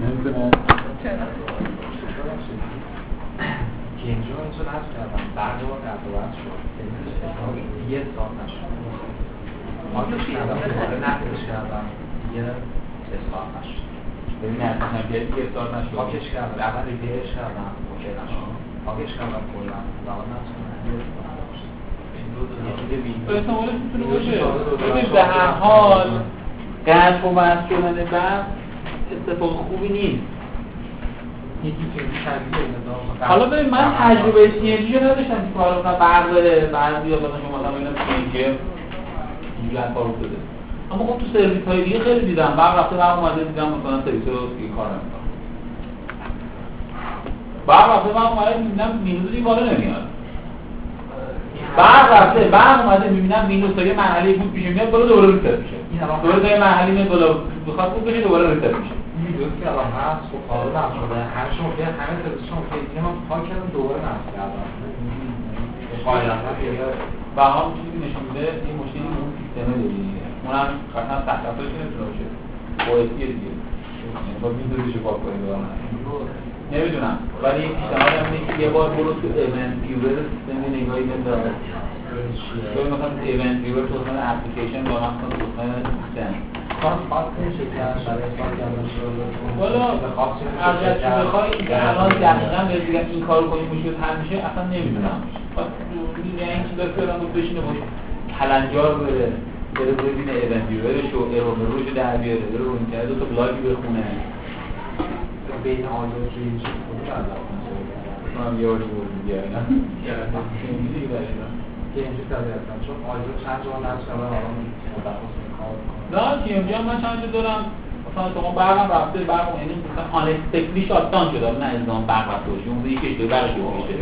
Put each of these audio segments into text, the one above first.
نمی‌دونم گنجو اینجا نصب کردم بعد بار قطع و وصل شد یه سال نشد. کردم دوباره نقلش کردم یه اصلاح نشد ببین بیاد یه سال نشد پاکش کردم اول ریپیرش کردم اوکی نشد پاکش کردم کلا نصب احتمالش می‌تونه باشه ببین به هر حال قطع و وصل شدن بعد اتفاق خوبی نیست. حالا ببین من تجربه TMG نداشتم که حالا مثلا برق بره بعضی مثلا شما مثلا TMG اینجوری کار افتاده. اما خب تو سرویس های دیگه خیلی دیدم. برق رفته برق اومده دیدم مثلا سرویس رو دیگه کار نمی‌کنه. برق رفته برق اومده می‌بینم مینوز دیگه بالا نمیاد. برق رفته برق اومده می‌بینم مینوس تا یه مرحله بود پیش میاد بالا دوباره reset میشه. دوباره تا یه مرحله میاد بالا بخواد بود بشه دوباره ریست میشه. این ویدیو که الان هست خب حالا نصب شده همه شما که همه تلویزیون که دیگه من پاک کردم دوباره نصب کردم و هم چیزی نشون میده این مشکلی اون سیستمه دیگه اونم قطعا تخصصش نمی‌تونه باشه باعثیه دیگه. یعنی با رو پاک کنید نمی‌دونم. ولی پیشنهاد هم اینه که یه بار برو تو ایونت ویور سیستم نگاهی بنداز. تو مثلا event viewer تو قسمت اپلیکیشن با مثلا تو قسمت سیستم. والا تو بخوای الان دقیقا بهت بگم این کارو کنی مشکل حل میشه اصلا نمی‌دونم. یعنی این چیزا که الان بشینه باشه کلنجار بره بره ببینه event viewer ش و error روش در بیاره بره رو اینترنت دو تا بلاگی بخونه. بین آیا که چیز کنی بعد کنم یه بار بود دیگه. اینا اینجوری دیگه داشتم که اینجا طبیعتا چون آیا چند جا نصب کردن الان متخصص کار نه جی هم من چند تا دارم. مثلا شما برقم رفته برق یعنی مثلا آنستکلی شاتدان شده. نه الزام برق رفته باشه اون یکی اشتباه برق میشه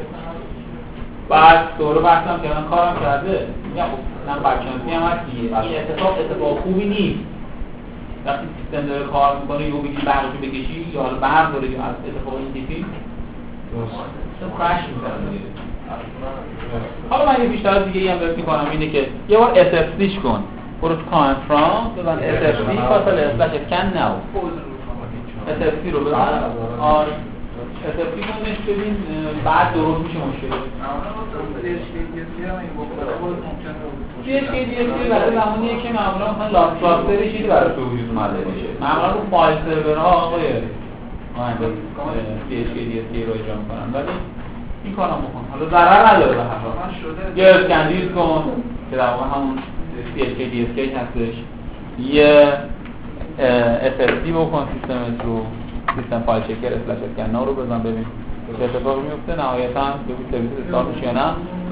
بعد دوره بحثم کردن کارم کرده. میگم خب من بچانسی هم هست دیگه. این اتفاق اتفاق خوبی نیست. وقتی سیستم داره کار می‌کنه یهو بگی برقشو بکشی یا حالا برق داره یا از اتفاق این تیپی درست می‌کنه حالا من یه بیشتر دیگه ای هم بهت می‌کنم اینه که یه بار SFCش کن برو تو کامنت فرام بزن SFC فاصله اسلش اسکن نو SFC رو بزن آره SFC کنش ببین بعد درست میشه مشکل CHKDSK برای زمانیه که معمولا مثلا لاست کلاستر چیزی براش به وجود اومده باشه معمولا رو فایل سرورها آقای مهندس CHKDSK رو اجرا می‌کنن. ولی این کارم بکن. حالا ضرر نداره به هر حال. یه scandisk کن که در واقع همون CHKDSK هستش. یه SSD بکن سیستمت رو system file checker slash scan رو بزن ببین چه اتفاقی میفته نهایتا ببین سرویس استارت میشه یا نه.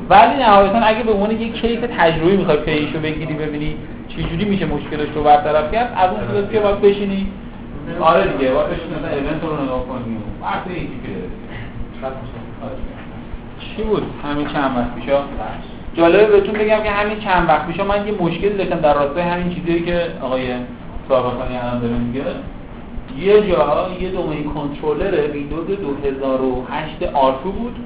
ولی نهایتا اگه به عنوان یک case تجربی می‌خوای پیشو بگیری ببینی چه جوری میشه مشکلش رو برطرف کرد از اون چیزا که باید بشینی. آره دیگه باید بشینی مثلا ایونت رو نگاه کنی. چی بود؟ همین چند وقت پیشا جالبه بهتون بگم که همین چند وقت پیشا من یه مشکلی داشتم در راستای همین چیزی که آقای صاحبخانی الان داره میگه. یه جا یه دومین کنترلر ویندوز 2008 آرتو بود.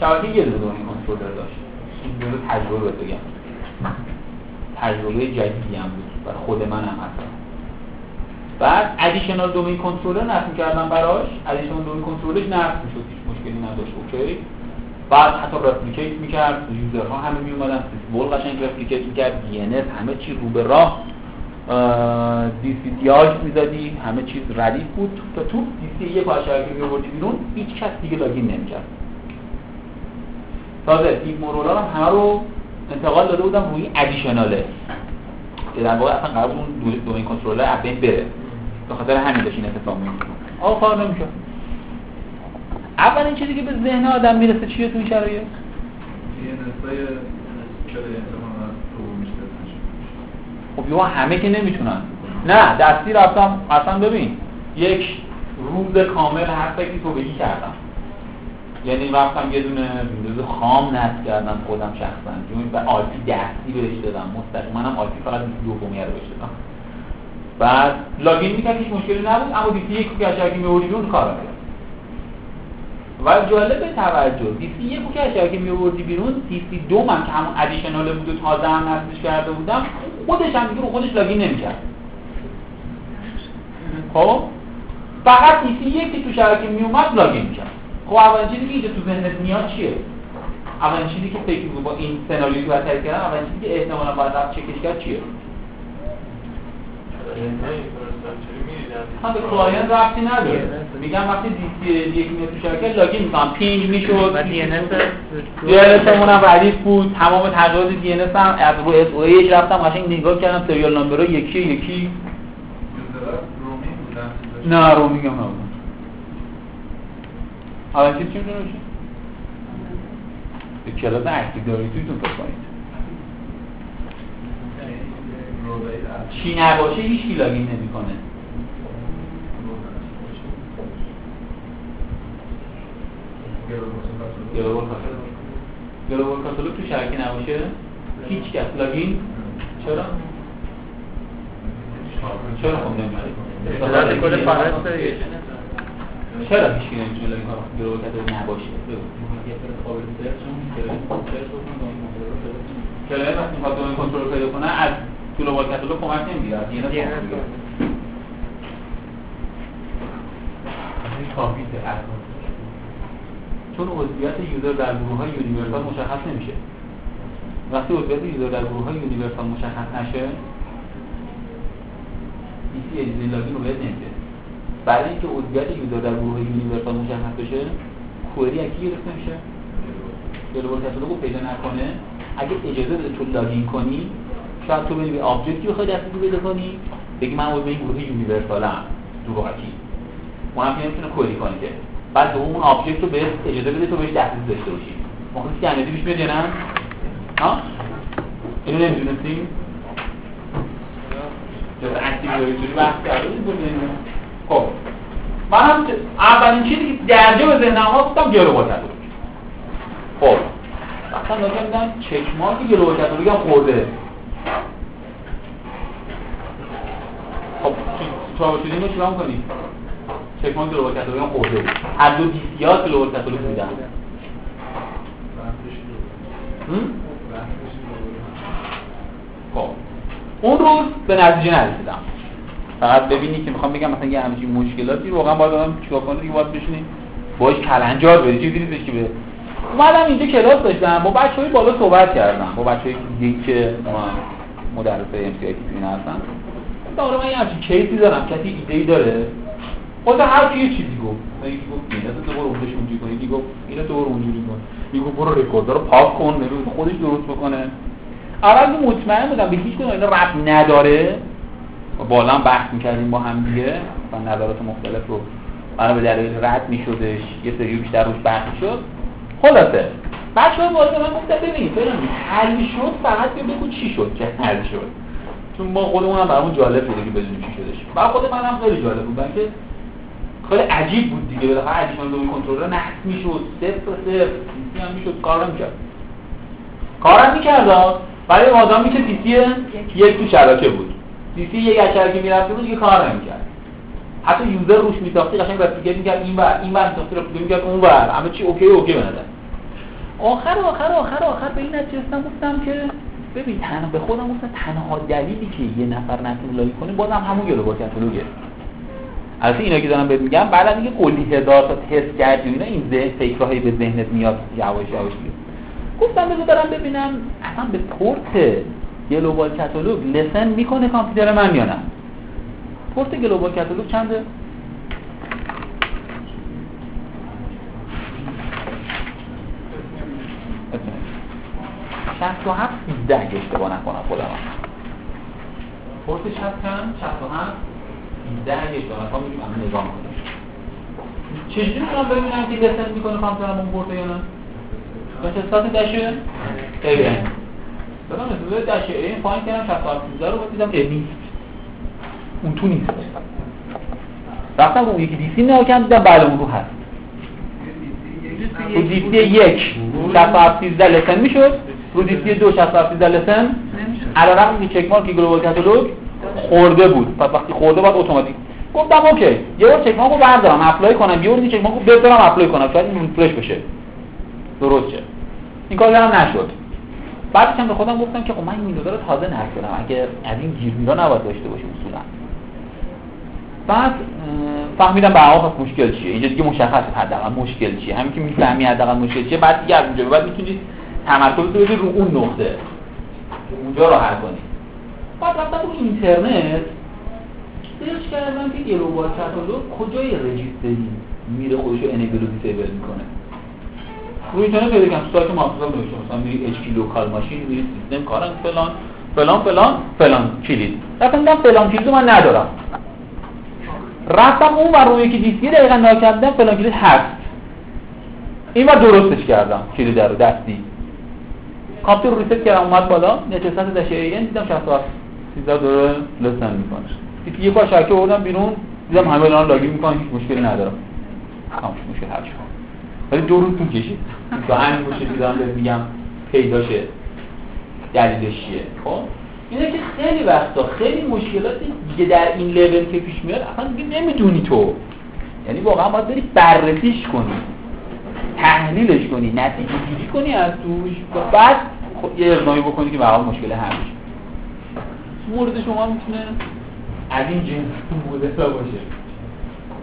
شبکه یه دونه کنترلر داشت. این دو تجربه بگم. تجربه جدیدی هم بود. برای خود من هم اصلا بعد additional domain controller نصب کردم براش. additional domain controller ش نصب می‌شد. هیچ مشکلی نداشت. OK. بعد حتی replicate می‌کرد. user ها همه میومدن SYSVOL قشنگ replicate می‌کرد. دی همه چی رو به راه dcdiag می‌زدی. همه چیز ردیف بود. تا تو DC یک پاشایی میوردی بیرون هیچ کس دیگه login نمی‌کرد. تازه تیم مورولا هم همه رو انتقال داده بودم روی ادیشناله. که در واقع اصلا قرار اون دومین کنترلر از بین بره. به خاطر همین داشت این اتفاق میفته آقا کار نمیشه اولین چیزی که به ذهن آدم می‌رسه چیه تو این شرایط؟ خب یه همه که نمی‌تونن. نه دستی رفتم اصلا ببین یک روز کامل هر فکری تو بگی کردم. یعنی رفتم یه دونه ویندوز خام نصب کردم خودم شخصا. جون و آلتی دستی بهش دادم. مستقیما هم آلتی فقط دومیه رو بهش دادم. بعد لاگین می‌کرد هیچ مشکلی نبود اما دیسی یک کوکی اشتراکی میوردی بیرون کار می‌کرد و جالب توجه دیسی یک کوکی اشتراکی میوردی بیرون دیسی دو من که همون ادیشنال بود و تازه هم نصبش کرده بودم خودش هم دیگه رو خودش لاگین نمی‌کرد. خب؟ فقط DC یکی تو شبکه میومد login می‌کرد. خب اولین چیزی که اینجا تو ذهنت میاد چیه؟ اولین چیزی که فکر با این سناریویی که تعریف کردم اولین چیزی که احتمالاً باید رفت چکش کرد چیه؟ هم به client ربطی نداره. میگم وقتی DC یک میاد تو شبکه login می‌کنم. ping می‌شد. و DNS DNS هم ردیف بود. تمام تغییرات DNS هم از رو SOA رفتم قشنگ نگاه کردم serial number ها یکی یکی. نه roaming هم نبود. حالا چی چی می‌تونه باشه به کلاس Active Directory تون فکر کنید. چی نباشه هیچ login نمی‌کنه. Global Catalog تو شبکه نباشه؟ هیچ کس login؟ چرا؟ چرا خب نمیشه کل فهرست چرا کی نمی‌تونه login کنه Global Catalog نباشه؟ client وقتی می‌خواد domain controller پیدا کنه از Global Catalog کمک نمی‌گیره. از می‌گیره کامپیوتر چون عضویت user در گروه های universal مشخص نمیشه. وقتی عضویت user در گروه های universal مشخص نشه DC اجازه login رو بهت نمیده. برای اینکه عضویت user در گروه universal مشخص بشه query از کی گرفته میشه. Global Catalog رو پیدا نکنه. اگه اجازه بده تو login کنی شاید تو بری به object ی بخوای دسترسی پیدا کنی بگی من عضو این گروه universal م دروغکی اونم که نمی‌تونه query کنه که. بعد دوم اون object رو بهش اجازه بده تو بهش دسترسی داشته باشی. که امیدی پیش میاد یا نه؟ ها؟ اینو نمی‌دونستیم جز اکتیو دایرکتوری بحث کردیم خب. من هم اولین چیزی که درجه به ذهنم آمد گفتم گلوبال کاتالوگ خب. مثلا نگاه میدم چک مارک گلوبال کاتالوگ هم خورده. خب چاو شدیم رو چیکار می‌کنی؟ چک مارک گلوبال کاتالوگ هم خورده. بود هر دو DC ها Global Catalog بودن. خب. اون روز به نتیجه نرسیدم. فقط ببینی که می‌خوام بگم مثلا یه همچین مشکلاتی واقعا باید آدم چیکار کنه دیگه؟ باید بشینی باش کلنجار بری چیزی نیستش که به اومدم اینجا کلاس داشتم با بچه های بالا صحبت کردم. با بچه های دیگه که مدرس MCIT هستن. داره من یه همچین case ی دارم کسی ایده ای داره. خود هر کی یه چیزی گفت. یکی گفت اینو تو برو اونجوری کن یکی گفت اینو تو برو اونجوری کن یکی گفت برو رکورد رو پاک کن خودش درست بکنه. اول مطمئن بودم به هیچ کدوم اینا ربط نداره. بالا هم بحث می‌کردیم با هم دیگه و نظرات مختلف رو برای به دلیل رد میشدش یه سری بیشتر روش بحث شد خلاصه. بچه ها بالا من گفتم ببین فلان حل شد فقط بگو چی شد که حل شد. چون ما خودمون هم برامون جالب بود که بدونیم چی شدش. بعد خود من هم خیلی جالب بود که خیلی عجیب بود دیگه. بالاخره ادیشنال دومین کنترلر نقص می‌شد صفر صفر سی هم می‌شد کار نمی‌کرد کارم می‌کرد برای آدمی که سی یک تو شبکه بود. سی سی یک از شبکه می‌رفته بود دیگه کار نمی‌کرد. حتی یوزر روش میساختی قشنگ رپلیکیت می‌کرد این ور این ور میساختی رپلیکیت می‌کرد اون ور. همه چی اوکی اوکی به نظر. آخر آخر آخر آخر به این نتیجه گفتم که ببین تنها به خودم گفتم تنها دلیلی که یه نفر نتونه login کنه بازم همون Global Catalog ه البته اینا که دارم بهت میگم بعد از اینکه کلی هزار تا تست کردی اینا این ذهن فکرهایی به ذهنت میاد یواش یواش گفتم بذار ببینم اصلا به port Global Catalog listen می‌کنه کامپیوتر من یا نه؟ port Global Catalog چنده؟ شست و هفت اگه اشتباه نکنم خودم پورت شست چند؟ شست و هفت اگه اشتباه نکنم همه نگاه کنیم چجوری می‌تونم ببینم که لسن می‌کنه کامپیوترم اون پورت یا نه؟ استاد دشه ایوه دادم استاد دشه این پایین کردم 67 رو دیدم نیست. اون تو نیست. رفتم اون یکی دیسی نگاه کردم دیدم بله اون رو هست. رو DC یک 67 13 listen می‌شد. رو DC دو 67 13 listen. علی‌رغم این check mark Global Catalog خورده بود. پس وقتی خورده باید اتوماتیک. گفتم OK. یه بار چک رو بردارم apply کنم. یه بار چک رو بذارم apply کنم. شاید این refresh بشه. درست شد این کار هم نشد. بعدش هم به خودم گفتم که خب من این ویندوز رو تازه نصب اگه از این گیر میرا نباید داشته باشیم اصولا. بعد فهمیدم به پس مشکل چیه. اینجا دیگه مشخص حداقل مشکل چیه. همین که می‌فهمی حداقل مشکل چیه بعد دیگه از اونجا بعد می‌تونید تمرکز بدید رو اون نقطه. اونجا رو حل کنید بعد رفتم رو اینترنت search کردم که catalog کجای registry میره خودش رو enable disable می‌کنه. رو اینترنت پیدا کردم سایت مایکروسافت نوشته مثلا میری H local machine میری system current فلان فلان فلان فلان کلید. رفتم دیدم فلان کلید من ندارم. رفتم اون و روی یکی DC یکی دقیقا نگاه فلان کلید هست. این بار درستش کردم کلید رو دستی. کامپیوتر رو reset کردم اومد بالا. نتیجه دشه این دیدم 67 13 داره listen می‌کنه. یه بار شبکه آوردم بیرون دیدم همه دارن login می‌کنن هیچ مشکلی ندارم. خاموش مشکل حل شد. ولی دو روز طول کشید. تا همین مشکلی دارم بهت میگم پیداشه دلیلش چیه؟ خب؟ اینه که خیلی وقتا خیلی مشکلات دیگه در این لول که پیش میاد اصلا دیگه نمی‌دونی تو. یعنی واقعا باید بری بررسیش کنی. تحلیلش کنی. نتیجه گیری کنی از توش. و بعد یه اقدامی بکنی که به مشکل حل مورد شما می‌تونه از این جنس مدل باشه.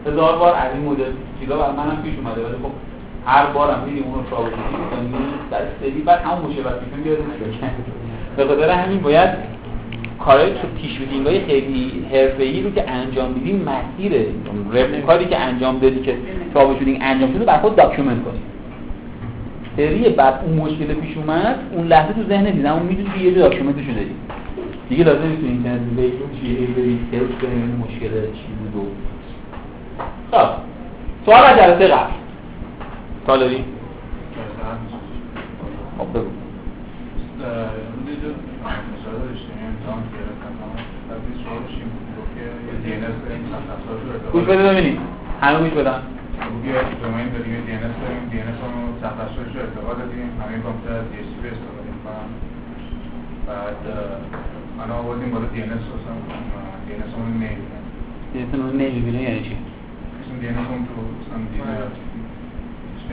هزار بار از این مدل چیزا بر منم پیش اومده ولی خب هر بارم میریم اون رو شابه کنیم در سری بعد همون مشابهت میشون بیاد به همین باید کارهای پیش های خیلی حرفه‌ای رو که انجام میدیم مسیر کاری که انجام دادی که ترابل انجام شده بر خود داکیومنت کنیم سری بعد اون مشکل پیش اومد اون لحظه تو ذهن دیدم اون می‌دونی یه جا داکیومنتش رو دیگه لازم نیست تو اینترنت بگیم چیه برید سرچ کنیم مشکل چی بود و خب. سوال از جلسه قبل. سوال داری؟ خب بگو گوش بده ببینیم همه گوش بدن یه دومین داریم یه DNS داریم DNS رو تخصصش رو ارتقا دادیم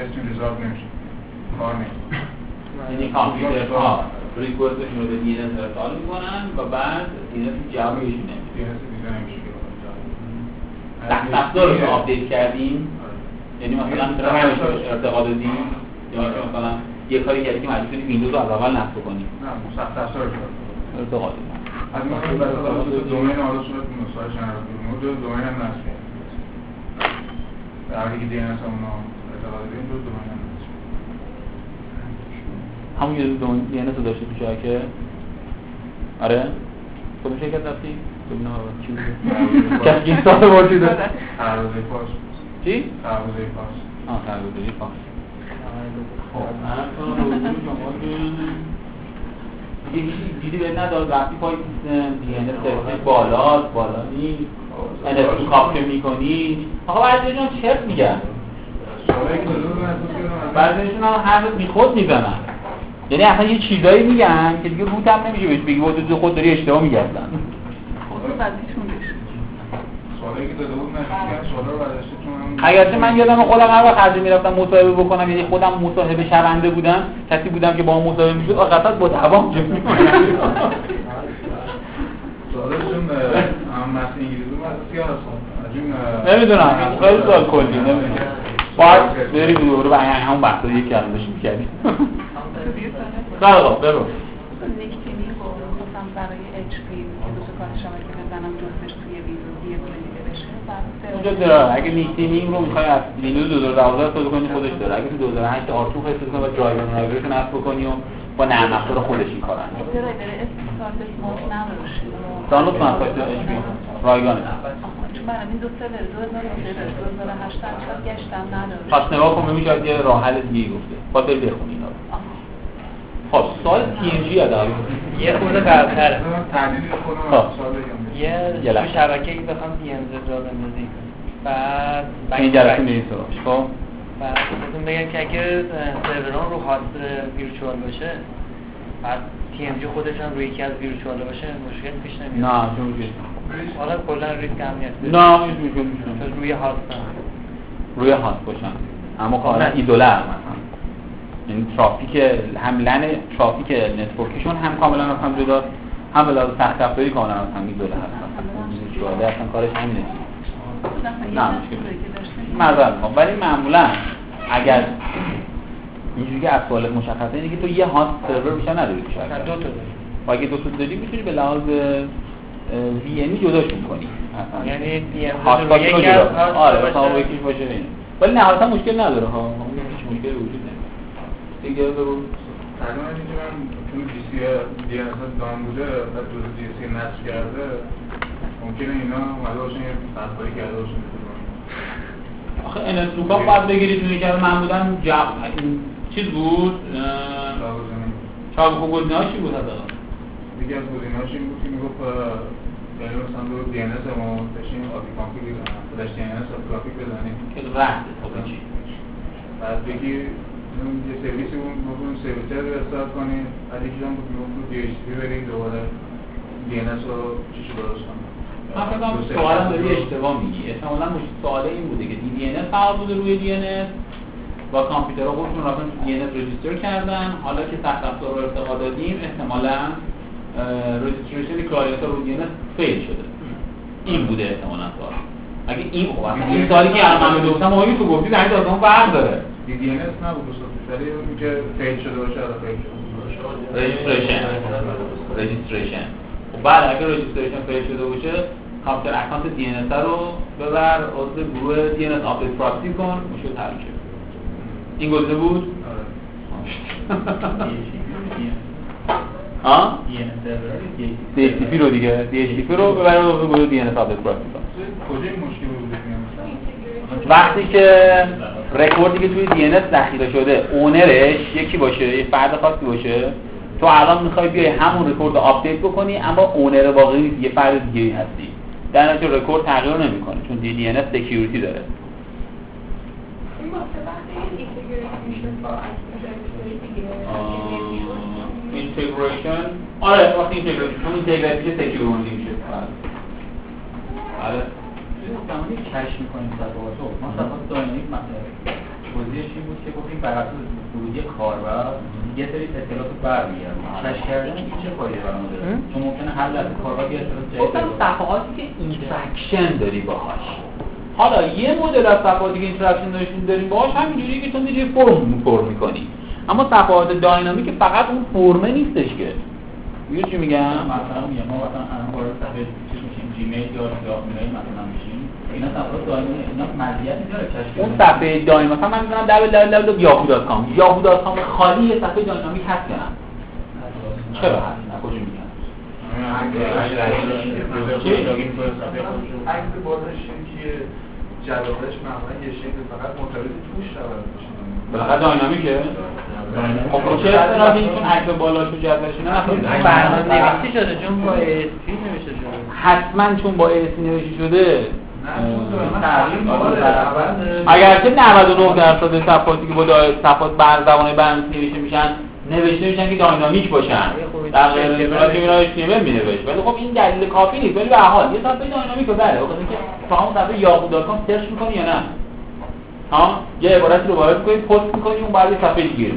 اسم ریزالو نمیشه. کار نمیشه یعنی کامپیوتر ها ریکوستشون رو به اس ارسال می‌کنن و بعد دی ان اس جواب بهشون نمیده افزار رو آپدیت کردیم. یعنی مثلا همش ارتقا دادیم. یا مثلا یه کاری کردی که مجبور ویندوز رو از اول نصب کنی نه سخت افزار ارتقا دادیم. از ما مثلا دومین آره صورت مسائل شنر دو دومین هم نصب در حالی که دومین هم همون یه دی ان اس داشتی تو شبکه آره؟ کدوم شرکت رفتی؟ ببینم چی بود؟ کسی این سال موجوده؟ تعرضه پاس چی؟ تعرضه پاس آه تعرضه پاس دیگه دیدی به ندار وقتی پای سیستم دی ان اس بالا بالا نیست. ان کاپ می‌کنی. آقا بعضیشون چرت میگن بعضیشون هم حرف بیخود می‌زنن. یعنی اصلا یه چیزایی میگن که دیگه روت هم نمیشه بهش بگی بود خود داری اشتباه میگردن اگرچه من یادم خودم هر وقت هر می‌رفتم مصاحبه بکنم یعنی خودم مصاحبه شونده بودم کسی بودم که با اون مصاحبه می‌شد آقا با دوام جمع نمی‌دونم خیلی سوال کلی نمی‌دونم. باید بریم دوباره به همون بحثا یک کلمش می‌کردیم بله خب برو برای اچ پی که دو تا کار شبکه توی ویندوز یه دونه دیگه بشه اونجا داره اگه میتینینگ رو می‌خوای از ویندوز 2012 استفاده کنی خودش داره اگه تو 2008 آرتو استفاده کنی با درایور نایور رو نصب بکنی و با نرم افزار خودش این کارو انجام دانلود کن از سایت اچ پی رایگان این دو سه 2013 2008 شاید گشتم نداره پس نگاه کن ببین شاید یه راه حل دیگه گفته. باید بری بخونی اینا رو. خب سوال تی ام جی ادامه یه خورده برتره. خب یه تو شبکه ای بخوام پی ام زد را بندازیم بعد این جلسه خب. بعد بهتون بگم که اگه سروران رو هاست ویرچوال باشه بعد TMG خودش هم روی یکی از virtual باشه مشکل پیش نمیاد. نه حالا کلا ریسک امنیت نه هیچ مشکل روی هاست روی هاست باشن اما کاملا ایزوله مثلا این ترافیک عملا ترافیک network شون هم کاملا از هم جدا هم به لحاظ سخت افزاری کاملا از هم ایزوله هست اون اصلا کارش همینه نه معذرت ولی معمولا اگر اینجوری که از سوالت مشخصه اینه که تو یه هاست سرور بیشتر نداری شرکت دو تا داریم. و اگه دو تا داری می‌تونی به لحاظ وی ام جداشون کنی. یعنی دی ام هاتسپات رو جدا. آره. مثلا یکیش باشه. این ولی نهایتا مشکل نداره ها. هیچ مشکلی وجود نداره. دیگه رو تقریبا اینکه من چون دی سی دی اس دام بوده و جزء دی سی نصب کرده ممکنه اینا اومده باشن یه فرقایی کرده باشن. آخه ان اس لوکاپ باید بگیرید اونی که من بودم جب این چیز بود؟ اه، لازمه چاپ و گزینه‌ها چی بود حداقل. دیگه از گزینه‌هاش این بود که می‌گفت یعنی مثلا رو دی ان اس ما بشین آپی کانفیگ فلش دی ان اس آپی کانفیگ بزنیم. که رفت خب چی بعد بگی یه سرویسی اون سرویسر رو استارت کنیم بعد یکی هم می‌گفت رو دی اچ پی بریم دوباره دی ان اس رو چیشو درست کنیم. من فکر کنم سوالم داری اشتباه میگی. احتمالاً سوال این بوده که DNS قرار بوده روی DNS با کامپیوترها خودشون رفتن تو DNS register کردن حالا که سخت افزار رو ارتقا دادیم احتمالاً registration client رو اس fail شده. این بوده احتمالاً سوال اگه این خب اصلا این سوالی که الان من گفتم آقا تو گفتی در این داستان فرق داره. DDNS نبود ولی اون که fail شده باشه آره fail شده registration. registration. خب بعد اگه registration fail شده باشه کامپیوتر account DNS رو ببر عضو گروه DNS update proxy کن میشه این گزینه بود؟ آره. ها DHCP رو دیگه DHCP رو عضو گروه DNS این میاد وقتی که رکوردی که توی DNS ذخیره شده owner ش یکی باشه یه فرد خاصی باشه تو الان می‌خوای بیای همون رکورد رو update بکنی اما owner واقعی نیست یه فرد دیگه هستی. در نتیجه رکورد تغییر نمی‌کنه چون DDNS security داره. integration آره وقتی integration چون integration میشه. security میشه آره زمانی cache می‌کنیم صفحات رو ما صفحات dynamic مثلا توضیحش این بود که گفتیم بر اساس ورودی کاربر یه سری اطلاعات رو برمیگردیم cache کردن این چه فایده برام داره؟ چون ممکنه هر لحظه کاربر یه اطلاعات جدید گفتم داره. صفحاتی که interaction داری باهاش. حالا یه مدل از صفحاتی که interaction داشتیم داریم باهاش همینجوری که تو میری فرم پر می‌کنی. اما صفحات dynamic فقط اون فرمه نیستش که. میگه چی میگم؟ مثلا میگم ما مثلا الان وارد صفحه چیز میشیم جیمیل یا یاهو میل مثلا میشیم. اینا صفحات دائمی اینا مزیتی داره کش اون. صفحه داینامیک مثلا من می‌ذارم www.yahoo.com yahoo.com خالی یه صفحه داینامیک هست یا نه؟ چرا؟ هست نه کجا میگم؟ عکس بازش که جوابش معمولا یه شکل فقط مرتبط توش شود بالاخره داینامیکه. خب خب چه اصطلاحی چون عکس بالاش و جدولش اینا نخواهید برنامه نویسی شده چون با ASP نوشته شده؟ حتما چون با ASP نوشته شده. اگرچه 99 درصد صفحاتی که با صفحات بر زبان برنامه‌نویسی نوشته میشن نوشته میشن که داینامیک باشن. در غیر صورت که اینا HTML می نوشت ولی خب این دلیل کافی نیست. ولی به هر حال یه صفحه داینامیک رو بله. بخاطر اینکه تو همون صفحه yahoo.com سرچ می‌کنی یا نه؟ ها؟ یه عبارتی رو وارد می‌کنی پست می‌کنی اون بعد یه صفحه دیگه خب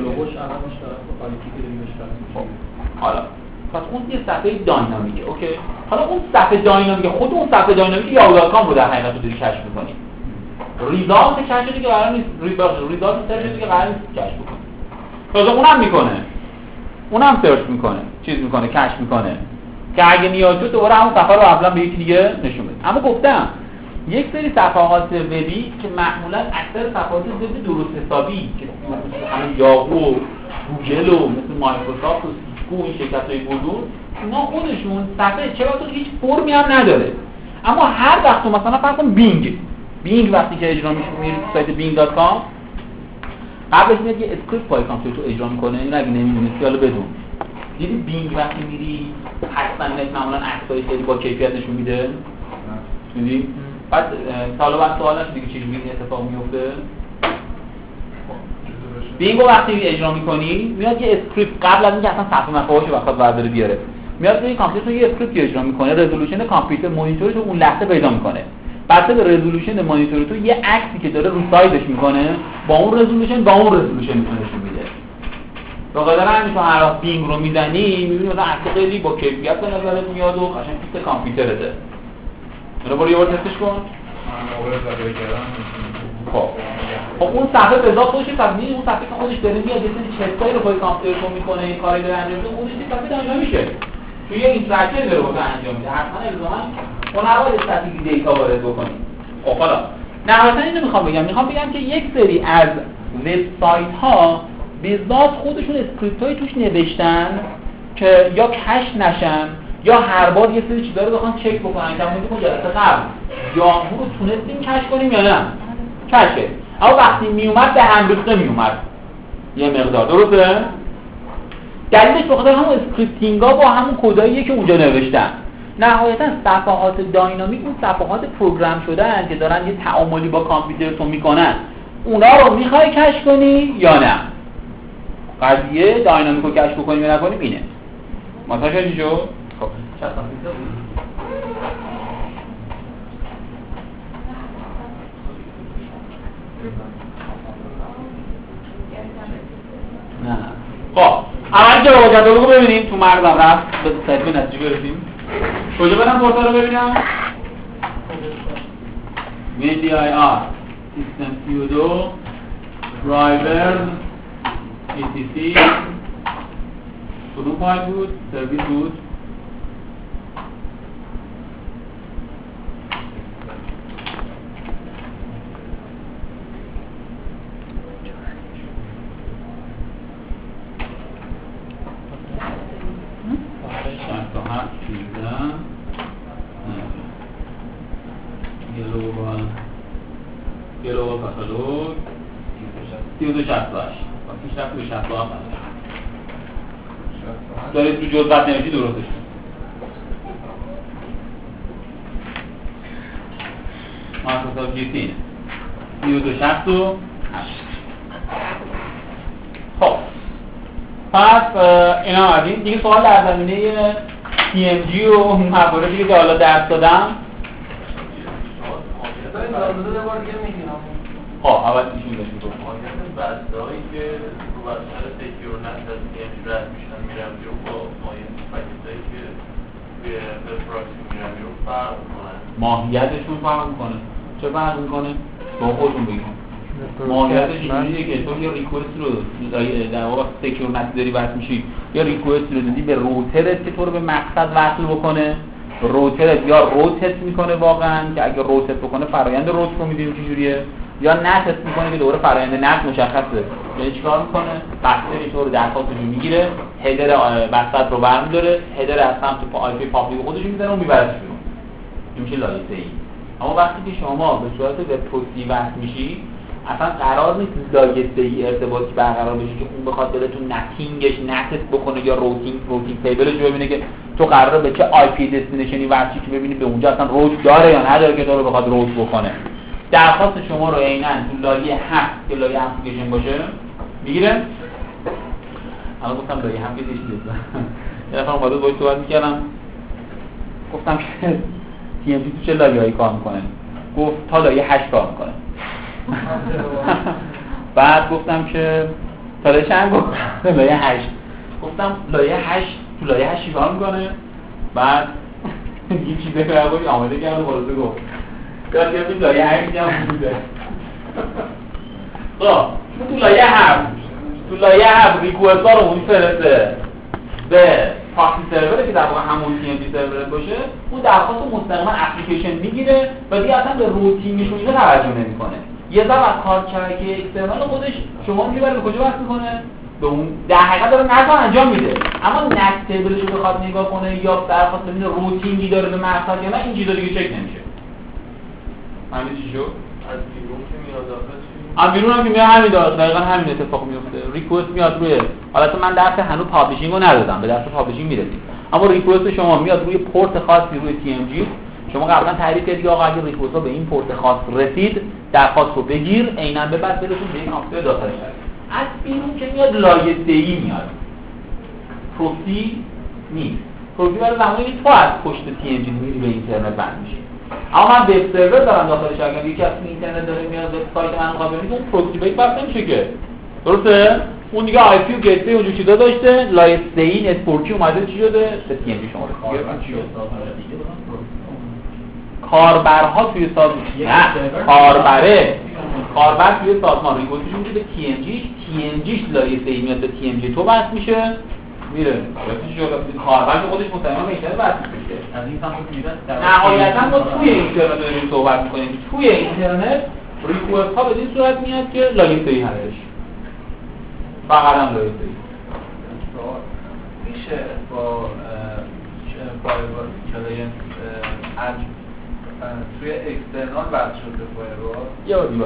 خب، حالا. پس اون یه صفحه dynamic ه okay؟ حالا اون صفحه dynamic خود اون صفحه dynamic یاهو.com رو در حقیقت داری کشف می‌کنی result کشف دیگه قرار نیست result result search دیگه قرار نیست کشف بکنی تازه اونم می‌کنه. اونم search می‌کنه چیز می‌کنه کشف می‌کنه. که اگه نیاز شد دوباره همون صفحه رو قبلا به یکی دیگه نشون بده. اما گفتم یک سری صفحات وبی که معمولا اکثر صفحات وب درست حسابی که مثل همین یاهو و گوگل و مثل مایکروسافت و سیسکو این شرکت های بزرگ اینا خودشون صفحه چرا تو هیچ فرمی هم نداره. اما هر وقت تو مثلا فرض کن بینگ بینگ وقتی که اجرا میشه میری تو سایت bing.com قبلش میاد یه script پای کامپیوتر تو اجرا می‌کنه. این اگه نمی‌دونستی حالا بدون. دیدی بینگ وقتی میری حتما معمولا عکسای خیلی با کیفیت نشون میده؟ میدی بعد حالا بعد سوال نشد دیگه چجوری این اتفاق میفته؟ بینگو وقتی اجرا می‌کنی میاد یه script قبل از اینکه اصلا صفحه مفاهیمش بخواد برداره بیاره. میاد توی کامپیوتر یه script اجرا می‌کنه resolution کامپیوتر مانیتور تو اون لحظه پیدا می‌کنه. بعد به resolution مانیتور تو یه عکسی که داره رو سایدش می‌کنه با اون resolution با اون resolution می‌تونه نشون میده. به قدر همین تو هر بینگ رو می‌زنی می‌بینی مثلا عکس خیلی با کیفیت به نظرت میاد و قشنگ fit کامپیوترته. حالا برو یه بار تستش کن. خب. خب اون صفحه به ذات خودش صفحه اون صفحه که خودش داره میاد یه چستایی رو پای کامپیوتر می‌کنه این کاری داره انجام میده خودش یه صفحه انجام میشه. توی یه interaction داره واسه انجام میده. حتما الزاما اون static data وارد بکنی. خب حالا نهایتا اینو می‌خوام بگم. می‌خوام بگم که یک سری از وبسایت ها به ذات خودشون script توش نوشتن که یا cache نشن یا هر بار یه سری چیزا رو بخوان چک بکنن همونجا ما جلسه قبل یاهو رو تونستیم cache کنیم یا نه؟ cache کردیم اما وقتی میومد به هم ریخته میومد. یه مقدار. درسته؟ دلیلش به خاطر همون scripting ها با همون کداییه که اونجا نوشتن. نهایتا صفحات dynamic اون صفحات program شدن که دارن یه تعاملی با کامپیوترتون می‌کنن. اونا رو می‌خوای cache کنی یا نه؟ قضیه dynamic رو cache بکنیم یا نکنیم اینه. چی شد نه. خب اول که رو ببینیم. تو مردم رفت به سریع نتیجه برسیم. کجا برم پورتال رو ببینم؟ VDIR سیستم 32 درایورز ECC کدوم فایل بود؟ سرویس بود؟ گلوبال کاتالوگ 3268 و پیشرفت به 67 دارید تو جزوت نوشتی درستش مایکروسافت جی سی 3268 خب پس اینا آمدیم دیگه سوال در زمینه TMG و اون مواردی که حالا درس دادم. خب اول ایشون داشتیم بسته‌هایی که رو بستر SecureNAT از TMG رد میشن میرن بیرون با packet ایی که توی web proxy میرن بیرون فرق می‌کنن ماهیتشون فرق می‌کنه. چه فرق می‌کنه؟ با خودتون بگیم. ماهیتش اینجوریه که تو یه request رو در واقع SecureNAT داری وصل میشی. یا request رو دادی به router ت که تو رو به مقصد وصل بکنه. router ت یا route ت می‌کنه واقعا که اگه route ت بکنه فرایند route رو می‌دونیم چجوریه یا NAT ت می‌کنه که دوباره فرایند NAT مشخصه. یعنی چیکار می‌کنه؟ بسته تو رو درخواست رو می‌گیره header بسته رو برمیداره header از سمت IP public خودش می‌ذاره و میبرش بیرون. این میشه لایه سه ای. اما وقتی که شما به صورت web proxy وصل میشی اصلا قرار نیست لایه سه ای ارتباطی برقرار بشه که اون بخواد بره تو NATing ش NAT ت بکنه یا routing routing table ش رو ببینه که تو قراره به چه IP destination ی وصلی که ببینی به اونجا اصلا route داره یا نداره که تو رو بخواد route بکنه. درخواست شما رو عینا تو لایه هفت که لایه اپلیکیشن باشه می‌گیره؟ الان گفتم لایه هم که نیست. یه نفر اومده باید صحبت می‌کردم. گفتم که تی ام تو چه لایه کار می‌کنه؟ گفت تا لایه هشت کار می‌کنه. بعد گفتم که تا لایه چند گفت لایه هشت. گفتم لایه هشت تو لایه هشت کار می‌کنه؟ بعد یه چیزه که آماده کرد و خلاصه گفت یاد گرفتیم لایه هشت هم بوده؟ خب تو لایه هفت تو لایه هفت ریکوست ها رو میفرسته به پاکسی سرور که در واقع همون تی ام سرور باشه اون درخواست مستقیما اپلیکیشن می‌گیره و دیگه اصلا به روتینش اینا توجه نمی‌کنه. یه ذره از کار که اکسترنال خودش شما می‌بره به کجا وصل می‌کنه؟ به اون در حقیقت داره نت انجام میده. اما NAT table ش رو بخواد نگاه کنه یا درخواست ببینه routing ی داره به مقصد یا نه این چیزا دیگه چک نمیشه. همین چی شد؟ از بیرون که میاد داخل از بیرون هم که میاد همین داره دقیقا همین اتفاق میفته request میاد روی حالت من درس هنوز publishing رو ندادم به درس publishing می‌رسیم. اما request شما میاد روی پورت خاصی روی TMG شما قبلا تعریف کردید آقا اگه request به این پورت خاص رسید درخواست رو بگیر عینا به بعد برسون به این کامپیوتر داخلش از بیرون که میاد لایه ای میاد. پروکسی نیست. پروکسی برای زمانی تو از پشت تی ام جی میری به اینترنت بند میشه اما من وب سرور دارم داخلش. اگر یکی از اینترنت داره میاد وب سایت من می‌خواد ببینید اون پروکسی بیس بس نمیشه که. درسته؟ اون دیگه آی پی و گیتوی اونجور چیزا داشته. لایه 3 نتورکی اومده چی شده؟ به ام جی شما رسید کاربرها توی سازمان نه کاربره کاربر توی سازمان ریپورتش میده به تی ام جی تی ام جیش لایه سی میاد به تی ام جی تو بس میشه میره کاربر که خودش مستقیما به اینترنت وصل میشه از این سمت نهایتا ما توی اینترنت داریم صحبت می‌کنیم توی اینترنت ریکوست ها به این صورت میاد که لایه سی هستش فقط هم لایه سی سوال. میشه با فایروال کلاینت توی اکسترنال وصل شده فایروال یه بار دیگه.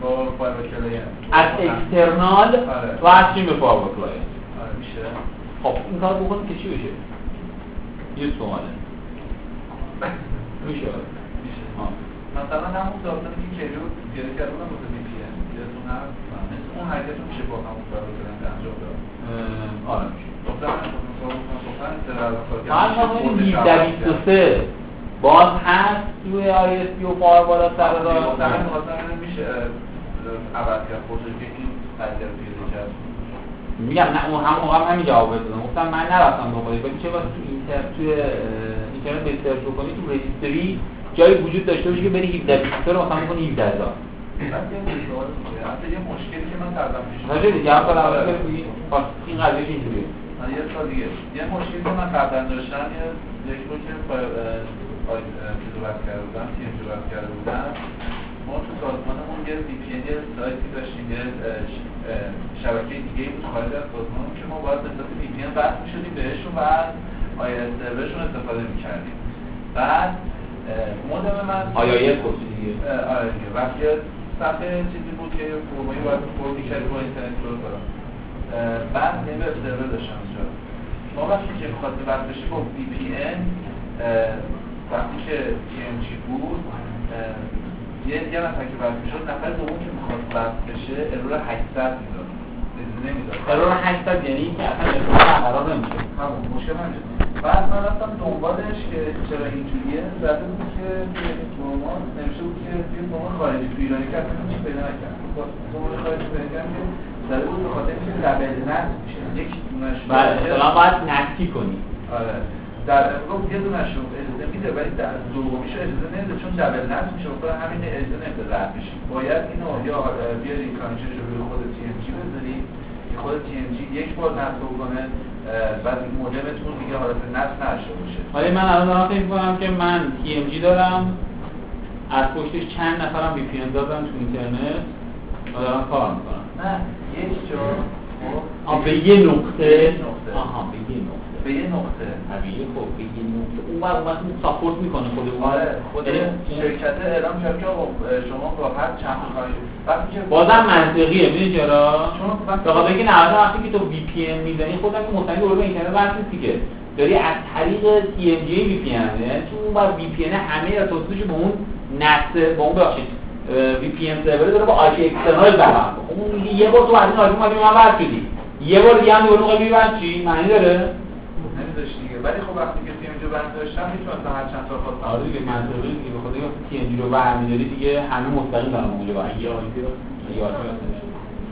با فایروال کلاینت از اکسترنال آره. وصلیم به کلاینت آره میشه خب این کار بکنیم که چی بشه یه سواله میشه میشه. مثلا همون داستانی که کیلو گره کرده بودم واسه وی پی ان یادتون هست اون حرکت رو میشه با همون فایروال کلاینت انجام داد آره میشه کار فرض کردن کنید میشه خورد شبکه کرد. 17 باز هست توی آی اس پی و فار بالا سر راه میشه عوض کرد خودش قضیه میگم نه اون هم موقع همین جواب دادم گفتم من نرفتم دنبالش ولی چه واسه تو اینتر توی اینترنت سرچ بکنی تو رجیستری جایی وجود داشته باشه که بری 17 بیست رو مثلا بکنی 17 هزار بعد یه مشکلی که من کردم پیش. که بگی خب، این قضیهش اینجوریه. یه سال دیگه. یه مشکلی که من قبلا داشتم یه یک بود که آی- بس کرده بودم رو بس کرده بودم ما تو سازمانمون یه وی پی یه سایتی داشتیم یه شبکه دیگه بود خارج از سازمان که ما باید به وی پی ان وصل می‌شدیم بهشون و از آی اس سرورشون استفاده می‌کردیم. بعد مودم من آیایس گفتی دیگه. اه، آره دیگه. وقتی صفحه چیزی بود که فرمایی باید پر می‌کردی با اینترنت رو دارم. بعد یه وب سرور داشتم اونجا ما وقتی که می‌خواستیم وصل بشیم با وی پی ان وقتی که تی ام جی بود یه یه نفر که وصل می‌شد نفر دوم که می‌خواست وصل بشه ارور 800 می‌داد. نمی‌داد قرار 800 یعنی اینکه اصلا برقرار نمیشه همون مشکل بعد من رفتم دنبالش که چرا اینجوریه. زده بود که فرمان نوشته بود که توی فرمان خارجی تو ایرانی که اصلا هیچ پیدا نکردم. با فرمان خارجی پیدا کردم که زده بود به خاطر اینکه لبل نصب میشه. یک دونش بله مثلا باید کنی. آره. در گفت یه دونش رو اجازه میده ولی در دومیش اجازه نمیده چون دبل نصب میشه بخاطر همین اجازه نمیده رد بشه. باید اینو یا بیاری کانکشنش رو روی خود تی ام جی بذاری که خود تی ام جی یک بار نصب کنه بعد این مودمتون دیگه حالت NAT نشه باشه. ولی من الان دارم فکر می‌کنم که من TMG دارم از پشتش چند نفرم VPN دادم تو اینترنت و دارم کار می‌کنم. نه یک جا خب، به یه نقطه. آها به یه نقطه. به یه نقطه. طبیعیه خب به یه نقطه. اون وقت اون وقت support می‌کنه خود اون. آره خود یعنی شرکت اعلام کرد که شما با هر چند کاری وقتی که بازم منطقیه می‌دونی چرا؟ چون وقتی- اینکه نهایتا وقتی که تو VPN می‌زنی خودت که دوباره به اینترنت وصل نیستی که داری از طریق تی ام جی وی پی ان تو اون بعد VPN همه ارتباطش به اون نت با اون ببخشید VPN server داره با IP external برابر خب اون یه بار تو از این IP من شدی. یه بار دیگه هم می‌خوای ببند چی؟ معنی داره؟ دیگه. ولی خب وقتی که TMG رو برداشتم می‌تونستم هر چند تا خواستم. آره دیگه منطقی دیگه به خاطر اینکه TMG رو برمی‌داری دیگه همه مستقیم دارن اونجا وصل یه IP رو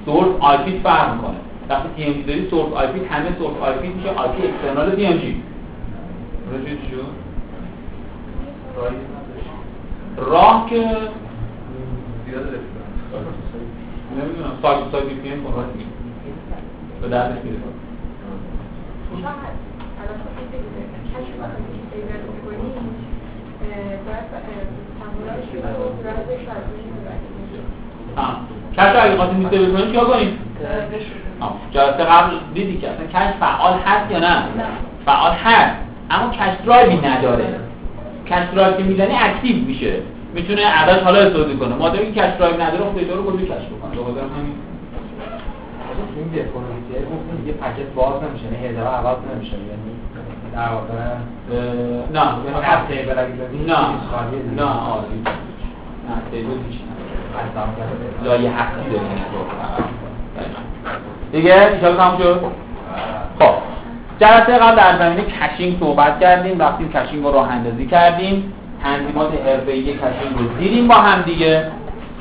source IP فرق می‌کنه. وقتی TMG داری source IP همه source IP میشه. IP external TMG. راه که نمی‌دونم. site site VPN میگی. به دردش بگیره cache. کشف اگه خواستیم میسته بکنیم چیکار کنیم. جلسه قبل. دیدی که اصلا کش فعال هست یا نه؟ فعال هست. اما کش درایوی نداره. کش درایو که می‌زنی اکتیو میشه. می‌تونه ازش حالا استفاده کنه. مادامی که کش درایو نداره خب دیتا رو کلی کش بکنه به خاطر همین این دفولویتی گفتیم یه پکت باز نمیشه یعنی هزار عوض نمیشه یعنی در واقع نه. از تیبل اگه نه. نه آره نه تیبل هیچ نه. حقی داریم. دیگه ایشالا تمام شد؟ خب. جلسه قبل در زمینه کشینگ صحبت کردیم رفتیم کشینگ رو راه اندازی کردیم. تنظیمات حرفه‌ای کشینگ رو دیدیم با هم دیگه.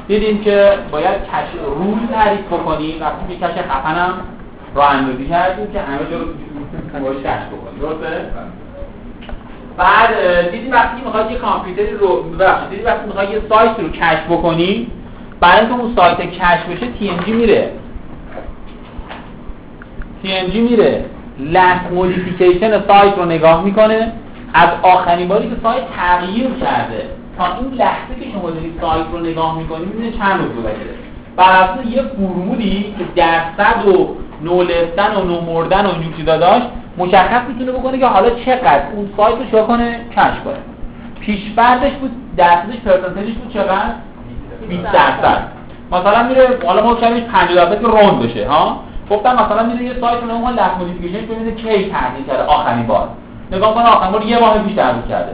دیدیم که باید کش رول تعریف بکنیم. وقتی که کش خفنم راه اندازی کردیم که همه جا باید کش بکنیم. درسته؟ بعد دیدی وقتی می‌خواد یه کامپیوتری رو ببخشید دیدی وقتی می‌خواد یه سایت رو کشف بکنی برای اینکه اون سایت کشف بشه TNG میره. TNG میره. لست مودیفیکیشن سایت رو نگاه می‌کنه. از آخرین باری که سایت تغییر کرده. تا این لحظه که شما دارید سایت رو نگاه می‌کنید می‌بینید چند روز گذشته بر اساس یه فرمولی که درصد و نولستن و نمردن و اینجور چیزا داشت مشخص می‌تونه بکنه که حالا چقدر اون سایت رو چه کنه؟ کش کنه. پیشبردش بود درصدش پرسنتیجش بود چقدر؟ 20 درصد. مثلا میره حالا ما کمیش 50 درصد که روند بشه ها؟ گفتم مثلا میره یه سایت رو اون لفت مودیفیکیشن ببینه کی تغییر کرده آخرین بار. نگاه کنه آخرین بار یه ماه پیش تغییر کرده.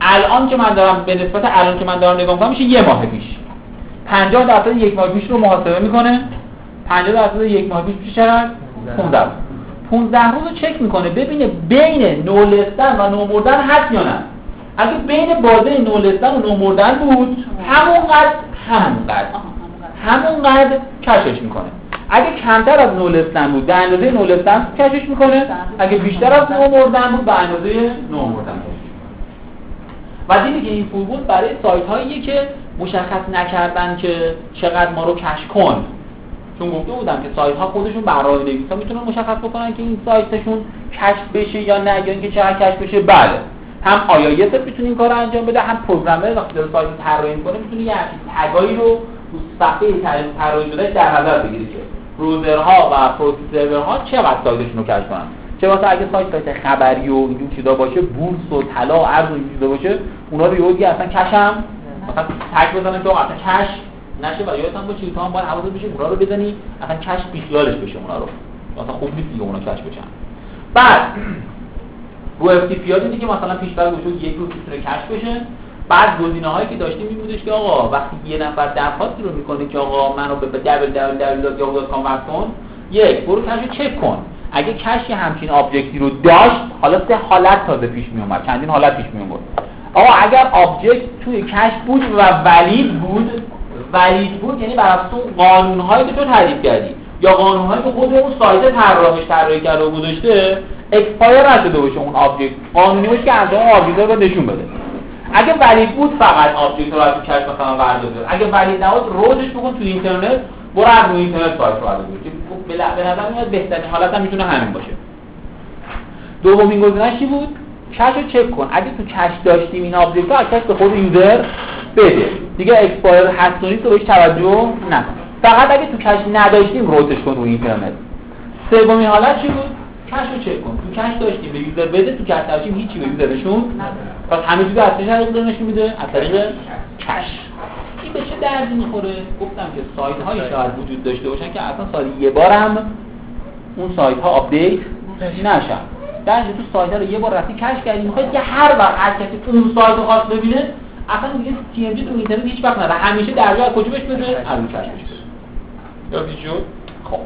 الان که من دارم به نسبت الان که من دارم نگاه می‌کنم میشه یه ماه پیش. 50 درصد یک ماه پیش رو محاسبه می‌کنه. 50 درصد یک ماه پیش میشه چقدر؟ 15 روز 15 روز رو چک می‌کنه ببینه بین نولستن و نومردن هست یا نه. اگه بین بازه نولستن و نومردن بود همونقدر همونقدر. همونقدر. کشش می‌کنه. اگه کمتر از نولستن بود به اندازه نولستن کشش می‌کنه. اگه بیشتر از نومردن بود به اندازه نومردن و دیدی که این فرمول برای سایت هاییه که مشخص نکردن که چقدر ما رو کش کن. چون گفته بودم که سایت ها خودشون برنامه نویسا می‌تونن مشخص بکنن که این سایتشون کش بشه یا نه یا اینکه چقدر کش بشه. بله. هم آیا یه می‌تونه این کار رو انجام بده هم پروگرامر وقتی داره سایت طراحی می‌کنه می‌تونه یه همچین تگایی رو تو صفحه طراحی شده در نظر بگیره که بروزرها و پروکسی سرورها چقدر سایتشون رو کش کنن. چه واسه اگه سایت سایت خبری و اینجور چیزا باشه بورس و طلا و ارز و چیزا باشه اونا رو یهو اصلا cache هم مثلا tag بزنن که اصلا cache نشه و یادتون باشه تو هم باید حواست بشه اونا رو بزنی اصلا cache بیخیالش بشه اونا رو. مثلا خوب نیست دیگه اونا cache بشن. بعد رو FTP دیدی که مثلا پیشتر گوشو یک روز می‌تونه cache بشه. بعد گزینه هایی که داشتیم این بودش که آقا وقتی یه نفر درخواستی رو می‌کنه که آقا منو به www.yahoo.com کن یک برو cache رو چک کن. اگه cache همچین object ی رو داشت حالا سه حالت تازه پیش می اومد چندین حالت پیش می اومد. آقا اگر object توی cache بود و valid بود valid بود یعنی بر اساس هایی که تو تعریف کردی یا قانون هایی که خود اون سایت طراحش طراحی کرده و گذاشته expire نشده باشه اون object قانونی باشه که اون object رو نشون بده. اگه valid بود فقط object رو از cache مثلا بردار. اگه valid نبود route ش بکن تو اینترنت. برو از روی اینترنت سایت رو بردار به نظر میاد بهترین حالت هم می‌تونه همین باشه. دومین گزینه چی بود؟ cache رو چک کن. اگه تو cache داشتیم این رو از cache به خود user بده. دیگه expire هست و نیست رو بهش توجه نکن. فقط اگه تو cache نداشتیم route ش کن روی اینترنت. سومین حالت چی بود؟ cache رو چک کن. تو cache داشتیم به user بده تو cache داشتیم هیچی به user نشون پس همه چیزو از طریق نشون میده؟ از طریق cache این به چه دردی می‌خوره. گفتم که سایت. هایی شاید وجود داشته باشن که اصلا سال یه بار هم اون سایت ها update نشن. در تو سایت ها رو یه بار رفتی cache کردی می‌خواد که هر وقت هر کسی اون سایت رو خواست ببینه اصلا دیگه TMG تو اینترنت هیچ وقت نداره همیشه درجا از کجا بهش بده؟ از اون cache خب.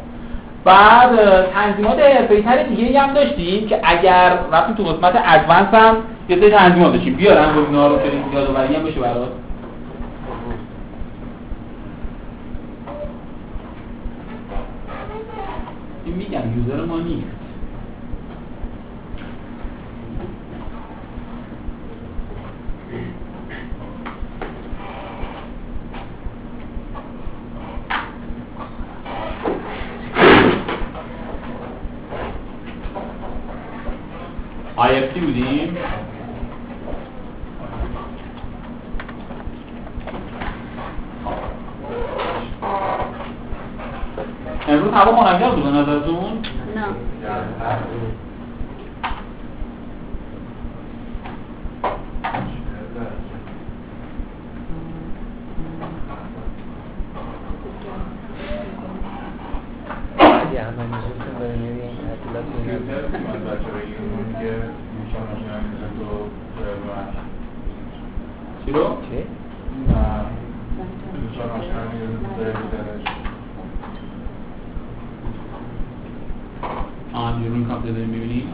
بعد تنظیمات حرفه‌ای‌تر دیگه هم داشتیم که اگر رفتیم تو قسمت advance هم یه سری تنظیمات داشتیم. بیارم گزینه‌ها رو که یادآوری هم بشه برات این میگم یوزر ما نیست IFT بودیم امروز هوا منجر بود به نظرتون؟ نه یه همه نزولتون داره میری این تعطیلات رو اینا فیلتر بودیم از بچه بگیرون که نشان نشان می‌زد و چی رو؟ چی؟ نشان آشنا می‌زد آه همجور این کامپیوتر داریم می‌بینی؟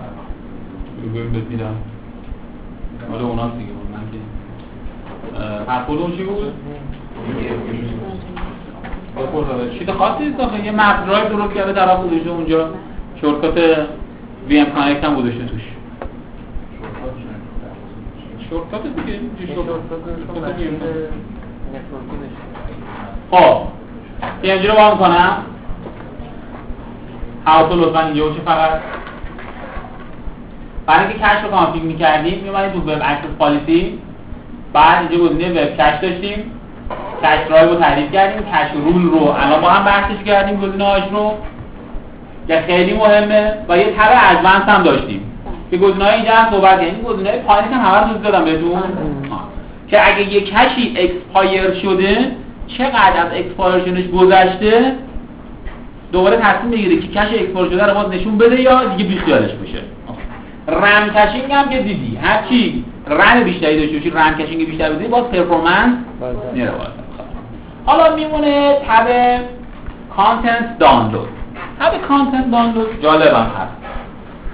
بگویم بهت میدم حالا اونا دیگه بود من که پسورد اون چی بود؟ بپرد چیز خاصی نیست آخه یه مپ درایو درست کرده طرف گذاشته اونجا شورکات وی ام کانکت هم گذاشته توش. shortcut دیگه اینجا خب TMG رو وا می‌کنم حواستو لطفا اینجا باشه فقط. برای اینکه cache رو config می‌کردیم میومدیم تو web access policy. بعد اینجا گزینه web cache داشتیم. cache drive رو تعریف کردیم cache rule رو. الان با هم بحثش کردیم گزینه هاش رو که خیلی مهمه. و یه tab advance هم داشتیم. که گزینه های اینجا هم صحبت کردیم. گزینه های پایینش هم همه رو توضیح دادم بهتون آه. که اگه یه cache ی expire شده چقدر از expiration ش گذشته؟ دوباره تصمیم بگیره که cache expire شده رو باز نشون بده یا دیگه بیخیالش بشه RAM caching هم که دیدی. هر چی رم بیشتری داشته باشی RAM caching بیشتر بدی باز performance میره بالا حالا میمونه tab content download تب content download جالبم هست.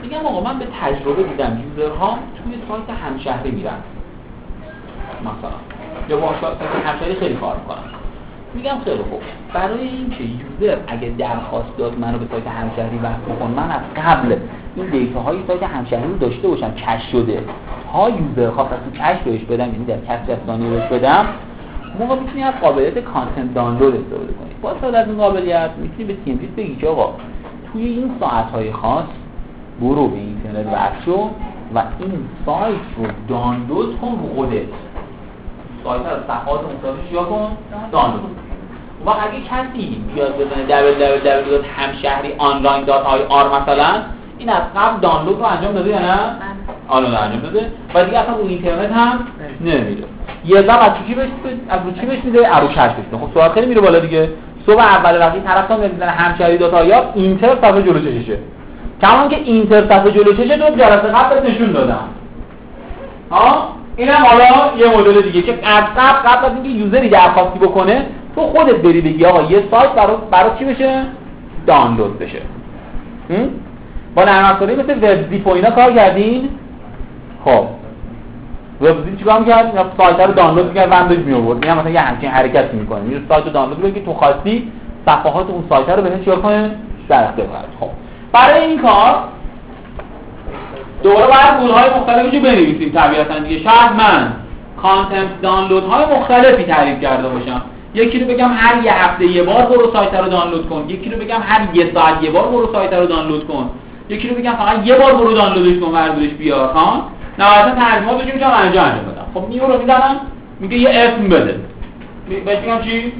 میگم آقا من به تجربه دیدم user ها توی سایت همشهری میرن. مثلا. یا با سایت همشهری خیلی کار می‌کنن. میگم خیلی خوب. برای اینکه user اگه درخواست داد منو به سایت همشهری وصل بکن من از قبل این data های سایت همشهری رو داشته باشم cache شده. تا user خواست cache بهش بدم یعنی در cache رسانی بدم موقع می‌تونی از قابلیت content download استفاده کنی با استفاده از این قابلیت می‌تونی به تیم بگی که آقا توی این ساعت های خاص برو به اینترنت وصل شو و این سایت رو دانلود کن رو خودت. سایت رو صفحات مختلفش یا کن دانلود. و اگه کسی بیاد بزنه www.hamshahrionline.ir مثلا این از قبل دانلود رو انجام داده یا نه؟ آنلاین انجام داده. و دیگه اصلا رو اینترنت هم نمیره. یه زم از چی بهش از رو چی بهش میده از رو کش بهش. خب سوال خیلی میره بالا دیگه. صبح اول وقتی طرف تا می‌زنه همشهری داتا یا اینتر صفحه جلو چششه. کمان که اینتر صفحه جلو چشه تو جلسه قبل نشون دادم ها؟ اینم حالا یه مدل دیگه که از قبل قبل از اینکه یوزری درخواستی بکنه تو خودت بری بگی آقا یه سایت برای برای چی بشه؟ دانلود بشه؟ با نرم افزاری مثل وب زیپ و اینا کار کردین؟ خب. وب زیپ چیکار می‌کرد اینا سایت رو دانلود می‌کرد و انداز می‌آورد میگم مثلا یه همچین حرکتی می‌کنه میره سایت رو دانلود بگی تو خواستی صفحات اون سایت رو بهش چیکار کنه در اختیار خب. برای این کار دوباره باید گول های مختلفی رو بنویسیم طبیعتا دیگه. شاید من کانتنت دانلود های مختلفی تعریف کرده باشم. یکی رو بگم هر یه هفته یه بار برو سایت رو دانلود کن. یکی رو بگم هر یه ساعت یه بار برو سایت رو دانلود کن. یکی رو بگم فقط یه بار برو دانلودش کن بردارش بیار. ها نهایتا ترجمه بشه می‌تونم انجام انجام بدم. خب نیو رو می‌زنم میگه یه اسم بده. بهش میگم چی؟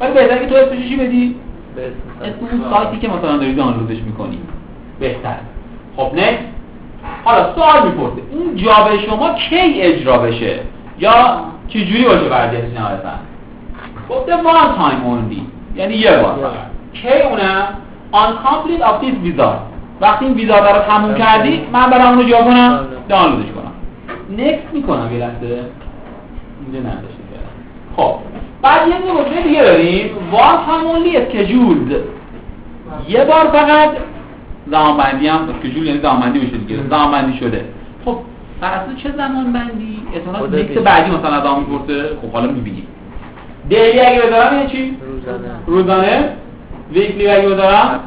ولی بهتره که تو اسمش چی بدی؟ اسم اون سایتی که مثلا داری دانلودش می‌کنی. بهتر. خب نه حالا سوال می‌پرسه این جاب شما کی اجرا بشه؟ یا چه جوری باشه برگشت نهایتا؟ گفته one time only. یعنی یه بار کی اونم؟ on complete of this visa وقتی این ویزا رو تموم کردی من برام اونو جا کنم دانلودش کنم. نکست می‌کنم یه لحظه. اینجا نداشته خب. بعد یه نکته دیگه داریم. Time only scheduled. یه بار فقط زمانبندی هم اسکیجول یعنی زمانبندی میشه دیگه. زمانبندی شده. خب بر اساس چه زمان بندی احتمالاً نکس. بعدی مثلا از می‌پرسه. خب حالا می‌بینیم دیلی اگه بذارم یه چی؟ روزانه. روزانه. ویکلی اگه بذارم؟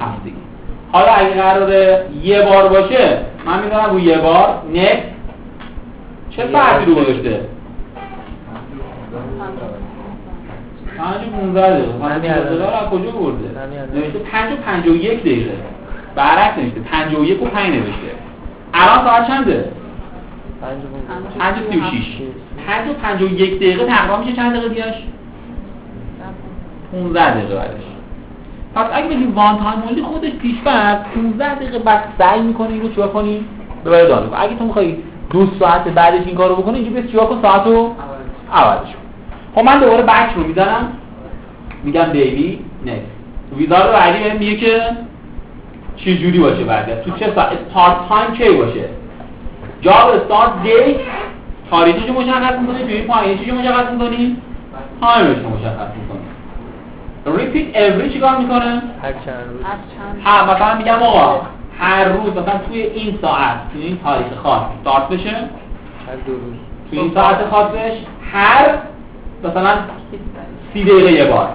هفتگی. حالا اگه قراره یه بار باشه من می‌ذارم رو یه بار نکس چه ساعتی رو. گذاشته پنج و پونزده دقیقه پونزده از کجا برده. نوشته پنج و پنج و یک دقیقه برعکس نوشته پنج و یک و پنج نوشته الان ساعت چنده؟ پنج و پنج. پنج و سی و شیش پنج و پنج و یک دقیقه تقریبا میشه چند دقیقه دیگهش؟ 15 دقیقه بعدش پس اگه بگیم one time only خودش پیش فرض 15 دقیقه بعد سعی می‌کنی اینو چیکار کنی؟ ببری دانلود اگه تو می‌خوای دو ساعت بعدش این کارو بکنی اینجا بیا چیکار کن؟ ساعت رو عوضش کن. خب من دوباره back رو می‌زنم میگم daily نه ویزا رو بعدی میگه که چه جوری باشه بعد تو چه ساعت start time کی باشه؟ job start date تاریخش مشخص می‌کنی؟ توی پایینش رو مشخص می‌کنی؟ تایمش مشخص می‌کنی. Repeat every چیکار می‌کنه هر چند روز. ها مثلا میگم آقا هر روز مثلا توی این ساعت توی این تاریخ خاص استارت بشه؟ هر دو روز. توی این ساعت خاصش هر مثلا سی دقیقه یه بار.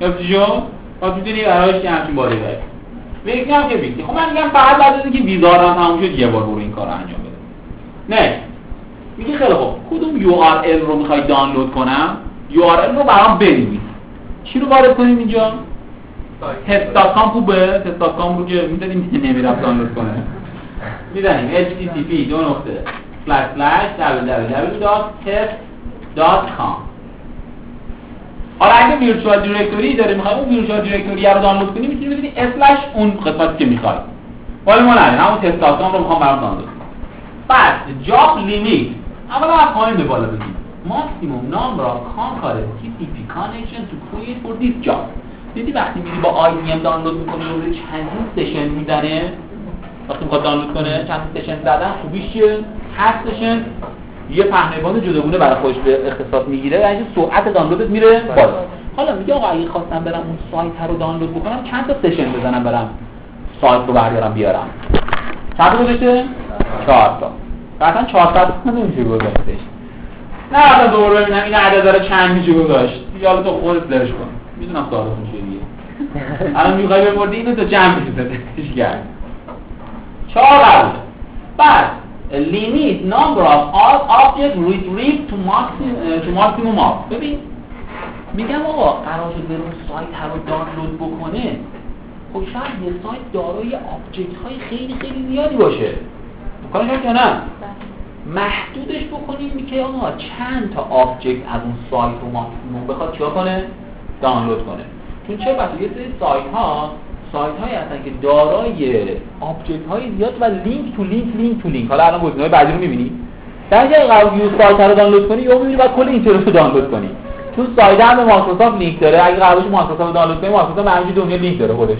گفتی شو؟ پس می‌تونی برایش که همچین باری داری میگم که ویکی خب من میگم فقط بعد از اینکه ویزا رو تموم شد یه بار برو این کار رو انجام بده. نه میگه خیلی خوب. کدوم URL رو می‌خوای دانلود کنم؟ URL رو برام بنویس. چی رو وارد کنیم اینجا؟ test.com خوبه. Test.com رو که می‌دادیم نمیرم دانلود کنه. میدنیم http دو نقطه. Slash slash www.test.com حالا اگه virtual directory داره می‌خوای اون virtual directory رو دانلود کنی می‌تونی بزنی slash اون قسمتی که می‌خوای. ولی ما نداریم. همون تستاتون رو می‌خوام برام دانلود بعد job limit اولا از پایین به بالا بگیم. Maximum number of concurrent TCP connection to create for this job دیدی وقتی میری با IDM دانلود می‌کنی روی چندین session می‌زنه؟ وقتی می‌خواد دانلود کنه چند session زدن خوبیش چیه؟ هر session یه پهنه‌بان جداگونه برای خودش به اختصاص می‌گیره و سرعت دانلودت میره بالا. حالا میگه آقا اگه خواستم برم اون سایت رو دانلود بکنم چند تا سشن بزنم برم؟ سایت رو بردارم بیارم. چند تا گذاشته؟ چهار تا. قطعا چهار تا نمیشه گذاشتش. نه اصلا دوباره ببینم این عدد رو چند میشه گذاشت؟ حالا تو خودت درش کن. می‌دونم سوالتون چیه دیگه. الان می‌خوای بپردی اینو تو جمع میشه کرد چهار بعد limit number of all objects retrieved to maximum to maximum of. ببین میگم آقا قرار شد اون سایت رو دانلود بکنه. خب شاید یه سایت دارای object های خیلی خیلی زیادی باشه. کارش یا نه. محدودش بکنیم که آقا چند تا object از اون سایت رو ماکسیموم بخواد چیکار کنه؟ دانلود کنه. چون چه وقتی یه سری سایت ها سایت هایی هستن که دارای object های زیاد و لینک تو link link تو لینک. حالا الان گزینه‌های بعدی رو می‌بینی. در جای یه سایت رو دانلود کنی یا می‌بینی بعد کل اینترنت رو دانلود کنی. چون سایت هم مایکروسافت لینک داره. اگه باشه مایکروسافت رو دانلود کنی مایکروسافت همین دنیا لینک داره خودش.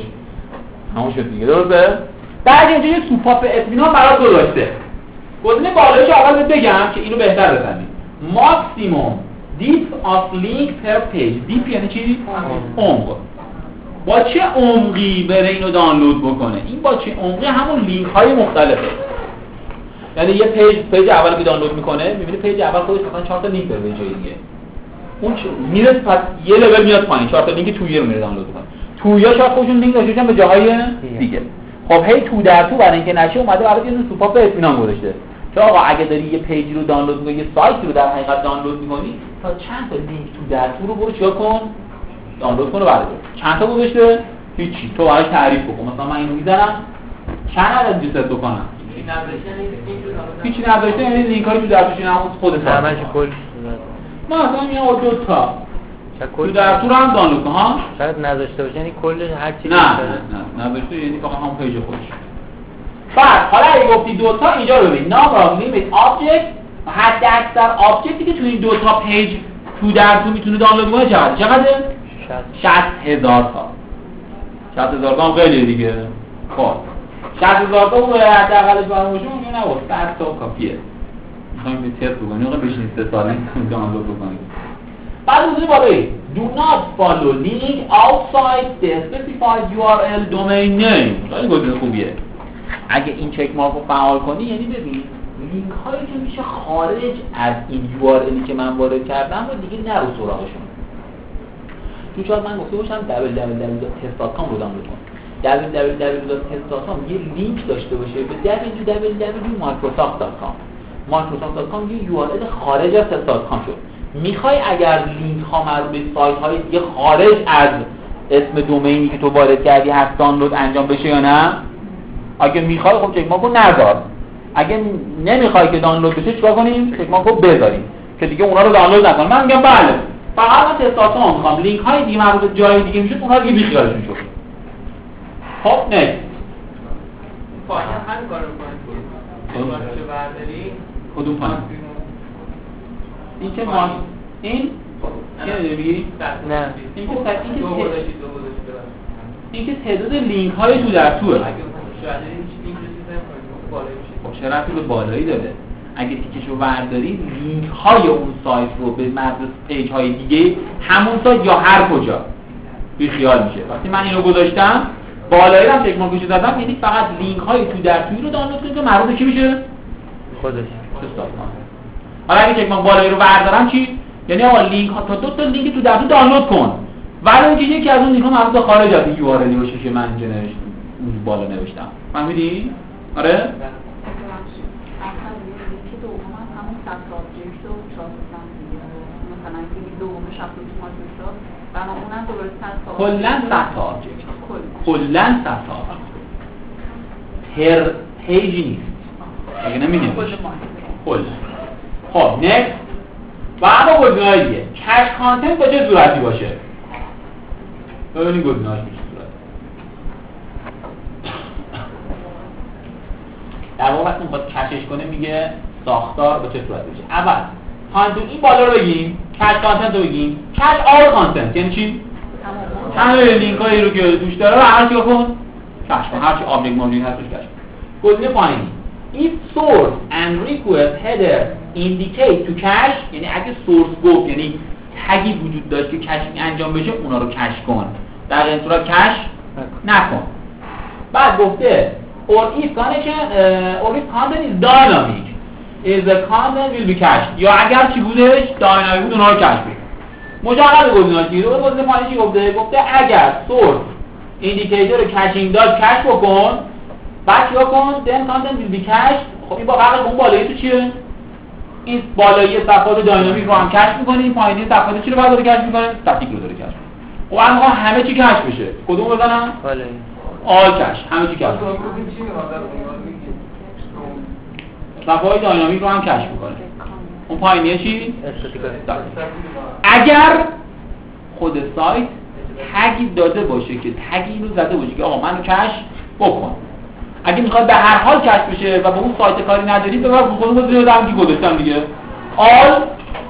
همون شد دیگه. درسته؟ بعد اینجا یه سوپاپ اطمینان برات گذاشته. گزینه بالایش اول بگم که اینو بهتر بزنی maximum depth of link per page depth یعنی چی؟ عمق. با چه عمقی بره اینو دانلود بکنه؟ این با چه عمقی همون لینک های مختلفه. یعنی یه page page اول که دانلود می‌کنه می‌بینی page اول خودش مثلا 4 تا لینک داره به جای دیگه. اون چه میره پس یه لول میاد پایین. 4 تا لینک توی رو میره دانلود کنه تویا شاید خودشون لینک داشته به جاهای دیگه. خب هی تو در تو برای اینکه نشه اومده برات یه سوپاپ اطمینان گذاشته. که آقا اگه داری یه page ی رو دانلود می‌کنی یه سایتی رو در حقیقت دانلود می‌کنی تا چند تا لینک تو در تو رو برو چیکار کن؟ دانلود کنه بردار چند تا گذاشته؟ هیچی. تو براش تعریف بکن. مثلا من اینو می‌زنم چند عدد depth بکنم هیچی نداشته یعنی لینک هایی تو در توش همون خود همش کل ما مثلا میگم دو تا. تو کل؟ در تو رو هم دانلود کن ها؟ شاید نذاشته باشه یعنی کل هر چی نه نه نه. نداشته یعنی فقط همون page خودش. بعد حالا اگه گفتی دو تا اینجا رو ببین. number limit object حد اکثر object ی که تو این دو تا page تو در تو می‌تونه دانلود کنه چقدر؟ چقدر؟ شاید 60 هزار تا. 60 هزار تا هم خیلی دیگه. خب. 60 هزار تا اون حداقلش برام باشه اون نه 100 تا کافیه می‌خوایم به تست بکنیم. اون بشین سه ساله دانلود بکنیم. بعد موضوع بالایی do not follow link outside the specified URL domain name. خیلی گزینه خوبیه. اگه این چک مارک رو فعال کنی یعنی ببین لینک هایی که میشه خارج از این URLی که من وارد کردم و دیگه نرو سراغشون. چون شاید من گفته باشم www.test.com رو دانلود کن. www.test.com یه لینک داشته باشه به www.microsoft.com microsoft.com یه URL خارج از test.com شد. می‌خوای اگر لینک ها مربوط به سایت های دیگه خارج از اسم دومینی که تو وارد کردی هست دانلود انجام بشه یا نه؟ اگه می‌خوای خب چک مارکو نذار. اگه نمی‌خوای که دانلود بشه چیکار کنیم؟ چک مارکو بذاریم که دیگه اونا رو دانلود نکن من میگم بله. فقط من تستات ها می‌خوام. لینک های دیگه مربوط به جای دیگه میشه اونها دیگه بیخیالشون شد. خب نه پایین همین کار رو کنید که برداری کدوم پایین این که ما این؟ نه این که. این که تعداد لینک های تو در توه. میشه. خب چه رفتی به بالایی داره؟ اگه تیکش رو ورداری لینک های اون سایت رو به مدرس page های دیگه همون سایت یا هر کجا. بی خیال میشه. وقتی من اینو گذاشتم بالایی رو هم check mark ش زدم یعنی فقط لینک های تو در توی رو دانلود کنید که مربوط به کی میشه؟ خودش. حالا اگه check mark بالایی رو بردارم چی؟ یعنی آقا لینک ها تا دو تا لینک تو در تو دانلود کن. ولی اینکه یکی از اون لینک ها مربوط خارج از URL باشه که من اینجا نوشتم. اون بالا نوشتم. فهمیدی؟ آره؟ همون سطح object. سطح کلا object. هر page ی نیست. اگه نمی کل خب next و اما گزینه‌های دیگه. cache content به چه صورتی باشه؟ ببینید گزینه‌هاش به چه صورتی در واقع وقتی می‌خواد cache ش کنه میگه ساختار به چه صورت بشه اول content این بالا رو بگیم cache content رو بگیم. cache all content یعنی چی؟ همه لینک هایی رو که توش داره رو هر چی کن cache کن. هر چی object margin هست توش cache کن. گزینه پایینی. If source and request header indicate to cache یعنی اگه source گفت یعنی tag ی وجود داشت که caching انجام بشه اونا رو cache کن. در این صورت cache نکن. بعد گفته or if connection uh, or if content is dynamic is the content will be cached. یا اگر چی بودش dynamic بود اونها رو cache بود مشخص گزینه‌ها چیه اون گزینه پایین چی گفته؟ گفته اگر source indicator caching داشت cache بکن. بعد چیکار کن؟ then content will be cached. خب این با فرق اون بالایی تو چیه؟ این بالایی صفحات dynamic رو هم cache می‌کنه این پایینی صفحات چی رو بعد داره cache می‌کنه استاتیک رو داره cache می‌کنه خب همه چی cache بشه. کدوم بزنم؟ حالا all همه چی cache. صفحات dynamic رو هم cache می‌کنه. اون پایینیه چی؟ اگر خود سایت تگی داده باشه که تگی رو زده باشه که آقا منو کش بکن. اگه می‌خواد به هر حال کش بشه و به اون سایت کاری نداری من کدوم گزینه بدم که گذاشتم دیگه؟ all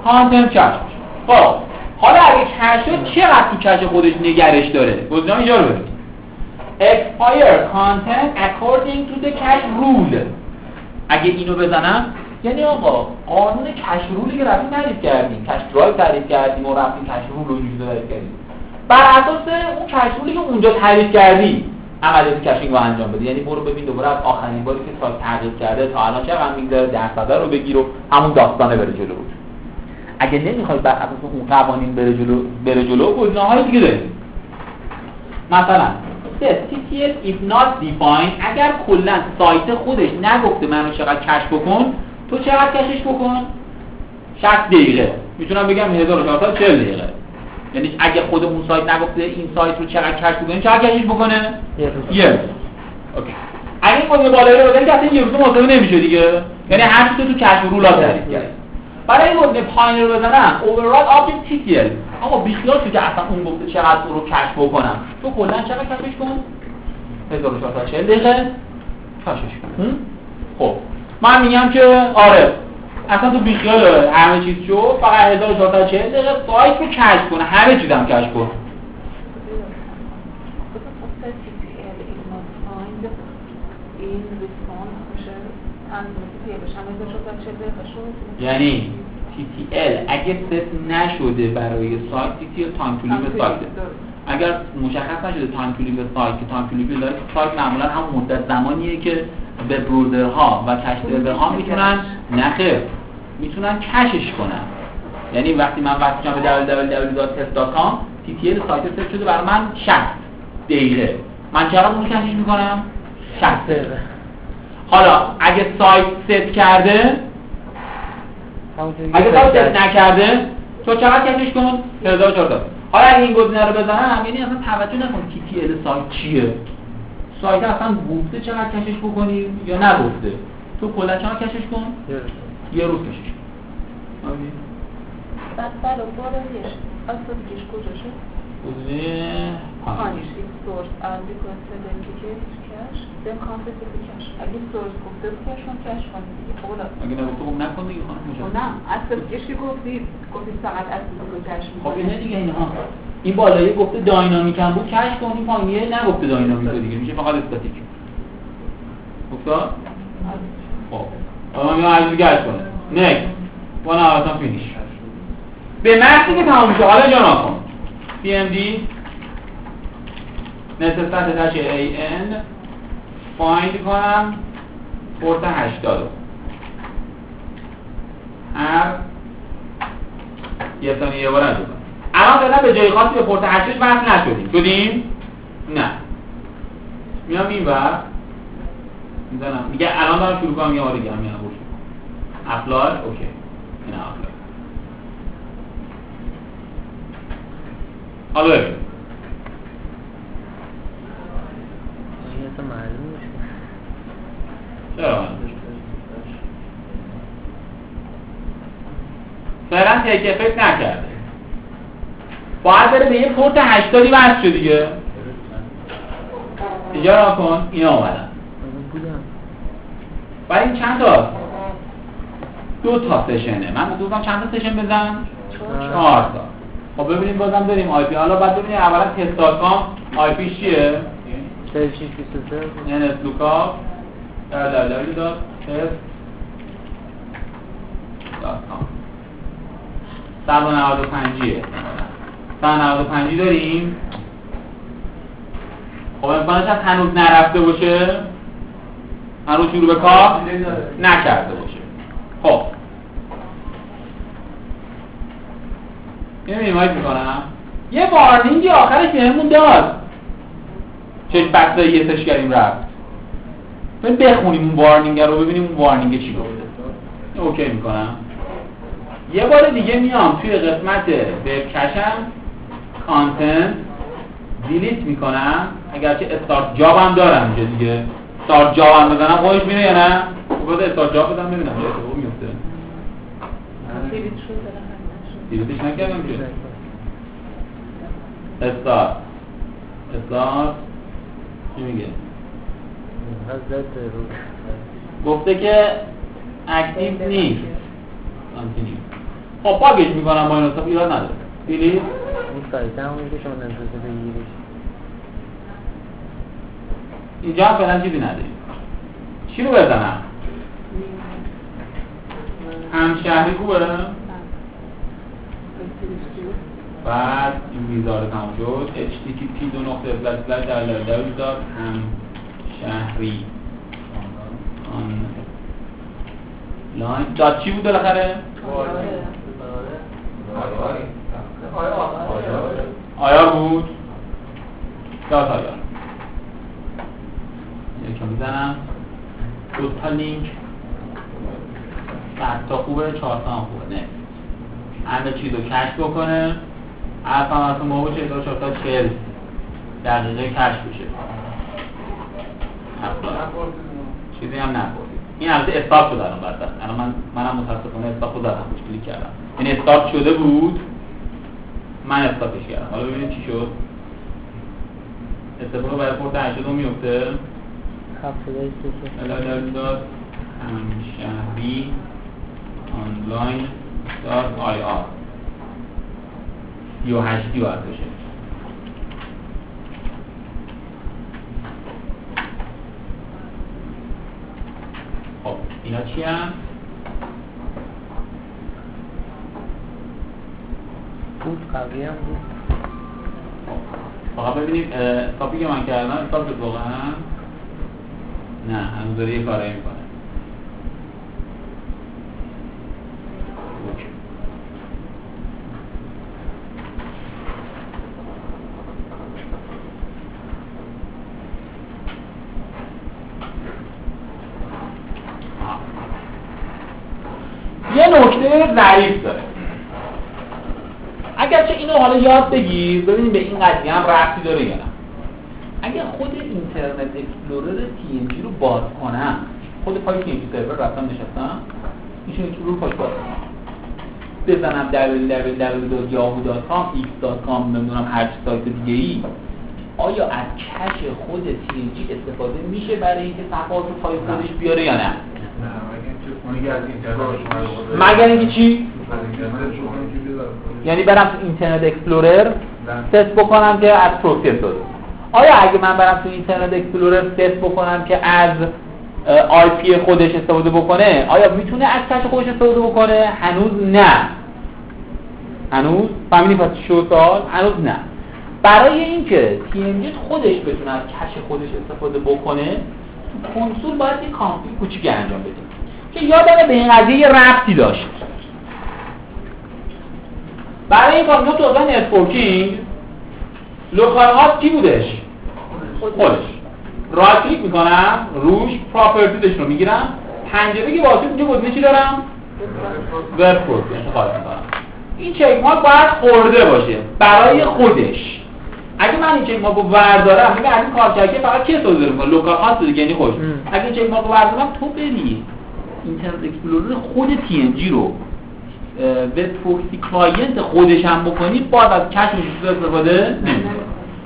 content کش خب حالا اگه کش شد چقدر تو کش خودش نگرش داره؟ گزینه اینجا رو expire content according to the cache rule. اگه اینو بزنم یعنی آقا قانون cache rule ی که رفتیم تعریف کردیم cache drive تعریف کردیم و رفتیم cache rule رو اینجوری تعریف کردیم بر اساس اون cache rule ی که اونجا تعریف کردی عملیات caching رو انجام بده یعنی برو ببین دوباره از آخرین باری که سایت تغییر کرده تا الان چقدر میگذره درصد رو بگیر و همون داستانه بره جلو. بود اگه نمی‌خوای بر اساس اون قوانین بره جلو بره جلو گزینه‌های دیگه داریم مثلا says TTL if not defined. اگر کلا سایت خودش نگفته منو چقدر کش بکن تو چقدر کشش بکن؟ 60 دقیقه. می‌تونم بگم 1440 دقیقه. یعنی اگه خود اون سایت نگفته این سایت رو چقدر کش بکنه چقدر کشش بکنه؟ یه روز. اوکی. اگه گزینه بالایی رو بزنی که اصلا یه روز مساوی نمیشه دیگه. یعنی هر چیزی تو تو کشف رولا تعریف کردی برای گزینه پایین رو بزنم. Overall object TTL اما بیخیال شو که اصلا اون گفته چقدر رو کشف بکنم. تو کلا چقدر کشفش کن 1440 دقیقه. کشش کن؟ خب. من میگم که آره. اصلا تو بیخیال همه چیز شو فقط 1440 دقیقه سایت رو کشف کنه همه چیزم کشف کن. یعنی TTL اگه ست نشده برای سایت TTL time to live سایت اگر مشخص نشده time to live سایت که time to live داره سایت معمولا هم مدت زمانیه که به browser ها و cache server ها می‌تونن نخیر می‌تونن cache ش کنن. یعنی وقتی من وقتی به www.test.com TTL سایت ست شده برای من 60 دقیقه. من چقدر اون cache ش می‌کنم؟ 60 دقیقه. حالا اگه سایت ست کرده اگه ست نکرده تو چقدر کشش کن 1400 حالا اگه این گزینه رو بزنم یعنی اصلا توجه نکن TTL سایت چیه. سایت اصلا گفته چقدر کشش بکنی یا نگفته. تو کلا چقدر کشش کن؟ یه روز. کشش کن. بعد برای بارش اصلا کجا شد؟ سورس content will be cache اگه سورس گفته کن کن دیگه. خب حالا اگه نگفته خب نکن دیگه خانم مشاهده نه. اصلا که گفتید گفتید فقط cache خب. اینه دیگه اینها. این بالایی گفته داینامیک هم بود. کش کن این پایینیه نگفته داینامیک دیگه. میشه فقط استاتیک. افتاد خب. من میگم چیزی کش کنه نکس وان اصلا فینیش. به محضی که تمام میشه. حالا جا نکن CMD نصف سطح تش AN فایند کنم پورت 80 هر یه ثانیه یه بار انجام. الان فعلا به جای خاصی به پورت 80 وصل نشدیم. شدیم؟ نه. میام این بر می‌زنم. میگه الان دارم شروع کنم یه هم میام روش اپلای اوکی این اپلای حالا چرا؟ فعلا تک افکت نکرده. باید بره به یه پورت 80 وصل شد دیگه. اینجا را کن اینا اومدن. آره برای این چند تا؟ دو تا سشنه. من دوستم چند تا سشن بزن چهار تا. خب ببینیم بازم داریم IP. حالا بعد ببینیم اولا test.com IP چیه؟ 46 23 NS lookup www.test.com 195 یه 195 داریم. خب امکانش هست هنوز نرفته باشه. هنوز شروع به کار نکرده باشه. خب. میمایت می‌کنم. یه وارنینگی آخرش بهمون داد. چه بسته یه سش کردیم رفت. بریم بخونیم اون وارنینگ رو ببینیم اون وارنینگ چی گفته. اوکی می‌کنم. یه بار دیگه میام توی قسمت وب کشم کانتنت دیلیت می‌کنم اگرچه استارت جاب هم دارم اینجا دیگه. start job هم بزنم. خودش میره یا نه؟ خود start job بزنم ببینم چه اتفاقی میفته delete ش نکردم که. start start چی میگه؟ گفته که active نیست. continue خب پاکش می‌کنم با این حساب ایراد نداره. delete این سایت همونی که شما نمی‌تونسته بگیریش اینجا هم فعلا چیزی نداریم. چی رو بزنم؟ همشهری خوبه؟ بعد این ویزا رو تمام شد http دو نقطه اسلش در لایل داد هم شهری. لاین داد چی بود بالاخره؟ آیا بود؟ داد آیا. یکم می‌زنم. دو تا لینک. تا خوبه چهار تا هم خوبه. نه. همه چیز رو کشف بکنه. هر هم ما باشه تا چهار تا چهل دقیقه کشف بشه چیزی هم نپرسید این البته استارت شده الان بعد الان من منم متاسفانه استارت رو زدم روش کلیک کردم. این استارت شده بود؟ من استارتش کردم. حالا ببینیم چی شد. اتفاق برای پورت 80 میفته. هفتاد سه. Www.hamshahri online dot ir 38 باید بشه خب اینا چی هم؟ بود قوی هم بود. فقط ببینیم که من کردم استاپ شد واقعا نه هنوز داره یه کارایی می‌کنه اوکی. آه. یه ظریف داره. اگرچه اینو حالا یاد بگیر ببینیم به این قضیه هم ربطی داره یا نه. اگر خود Internet Explorer TMG رو باز کنم خود پای TMG server رفتم نشستم میشه رو پاش باز کنم. بزنم www.yahoo.com x.com نمی‌دونم هر سایت دیگه ای آیا از cache خود TMG استفاده میشه برای اینکه صفحات رو پای خودش بیاره یا نه نه مگه از اینترنت شما مگر اینکه چی. یعنی برم تو Internet Explorer تست بکنم که از پروکسی استفاده آیا اگه من برم تو Internet Explorer تست بکنم که از IP خودش استفاده بکنه آیا می‌تونه از cache خودش استفاده بکنه؟ هنوز نه. هنوز؟ فهمیدی پس شو سوال؟ هنوز نه. برای اینکه TMG خودش بتونه از cache خودش استفاده بکنه تو کنسول باید یه config کوچیکی انجام بدیم که یادمه به این قضیه یه ربطی داشت. برای این کار ما تو networking local host کی بودش؟ خودش. right click می‌کنم روش properties ش رو می‌گیرم. پنجره که واسه اونجا گزینه چی دارم؟ web proxy انتخاب می‌کنم. این check mark باید خورده باشه. برای خودش. اگه من این check mark رو وردارم میگه از این فقط چه صادر می‌کنه. local host دیگه یعنی خودش اگه این check mark رو وردارم تو بری. Internet Explorer خود TMG رو web proxy client خودش هم بکنی باید از cache استفاده نمی‌کنه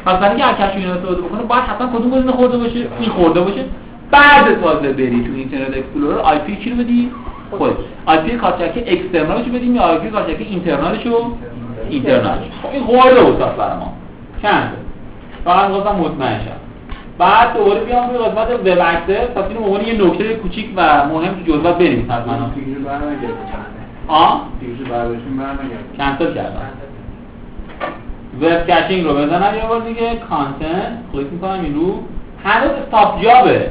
پس برای اینکه از cache استفاده بکنه باید حتما کدوم گزینه خورده باشه این خورده باشه. بعد تازه بری تو Internet Explorer IP کی رو بدی؟ خود IP کارت شبکه external ش رو بدیم یا IP کارت شبکه internal ش رو؟ internal ش. خب این خورده بود برای ما. چند؟ فقط می‌خواستم مطمئن شم. بعد دوباره بیام روی قسمت web access پس اینو به عنوان یه نکته کوچیک و مهم تو جزئیات بنویس حتما آ؟ دیگه برداشتیم برنگرد کنسل کردم. web caching رو بزنم یه بار دیگه. content. کلیک می‌کنم این رو. هنوز stop job ه.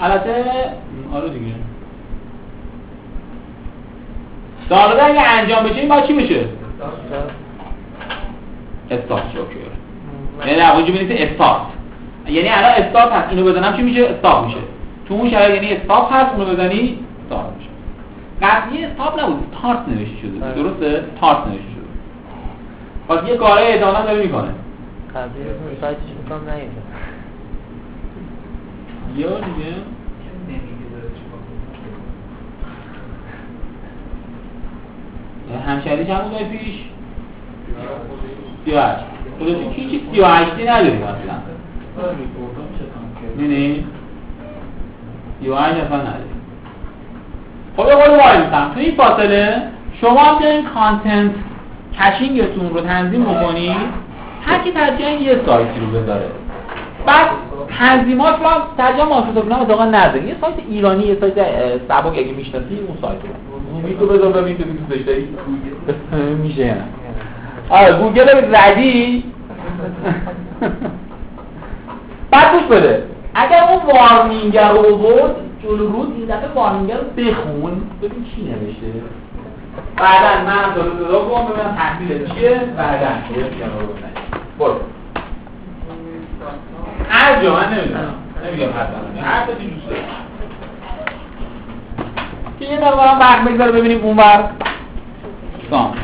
البته آره دیگه. دانلود اگه انجام بشه این باید چی بشه استارت اوکی. یعنی در اونجا بنویسه استارت یعنی الان استارت هست اینو بزنم چی میشه؟ استاپ میشه. تو اون شرایط یعنی استاپ هست اونو بزنی استارت میشه. قبلی استاپ نبود استارت نوشته شده. آره. درسته؟ استارت نوشته شده. پس یه کارهای احتمالاً داره می‌کنه. قبلی رو سایتش می‌کنم نیده یا دیگه؟ همشهری چند بود پیش؟ 38 خودتون چی 38 نداریم اصلا. می‌دونی؟ 38 اصلا نداریم خب یه قول وای میسم تو این فاصله شما بیاین کانتنت کشینگتون رو تنظیم بکنید هر کی ترجیحاً یه سایتی رو بذاره بعد تنظیمات رو هم ترجیحاً ماسوس کنم اتفاقا نذارید یه سایت ایرانی یه سایت سبک اگه می‌شناسی اون سایت رو رو بذار ببین تو میشه نه آره گوگل رو ردی بعد گوش بده. اگر اون وارنینگر رو آورد جلو رود این دفعه وارنینگر رو بخون. ببین چی نوشته. بعدا من دارو صدا کنم ببینم تحلیل چیه. بعدا برو. هر جا من نمی‌دونم. نمیگم حتما هر کسی دوست داره که یه مقدار هم بگذاره ببینیم اون سام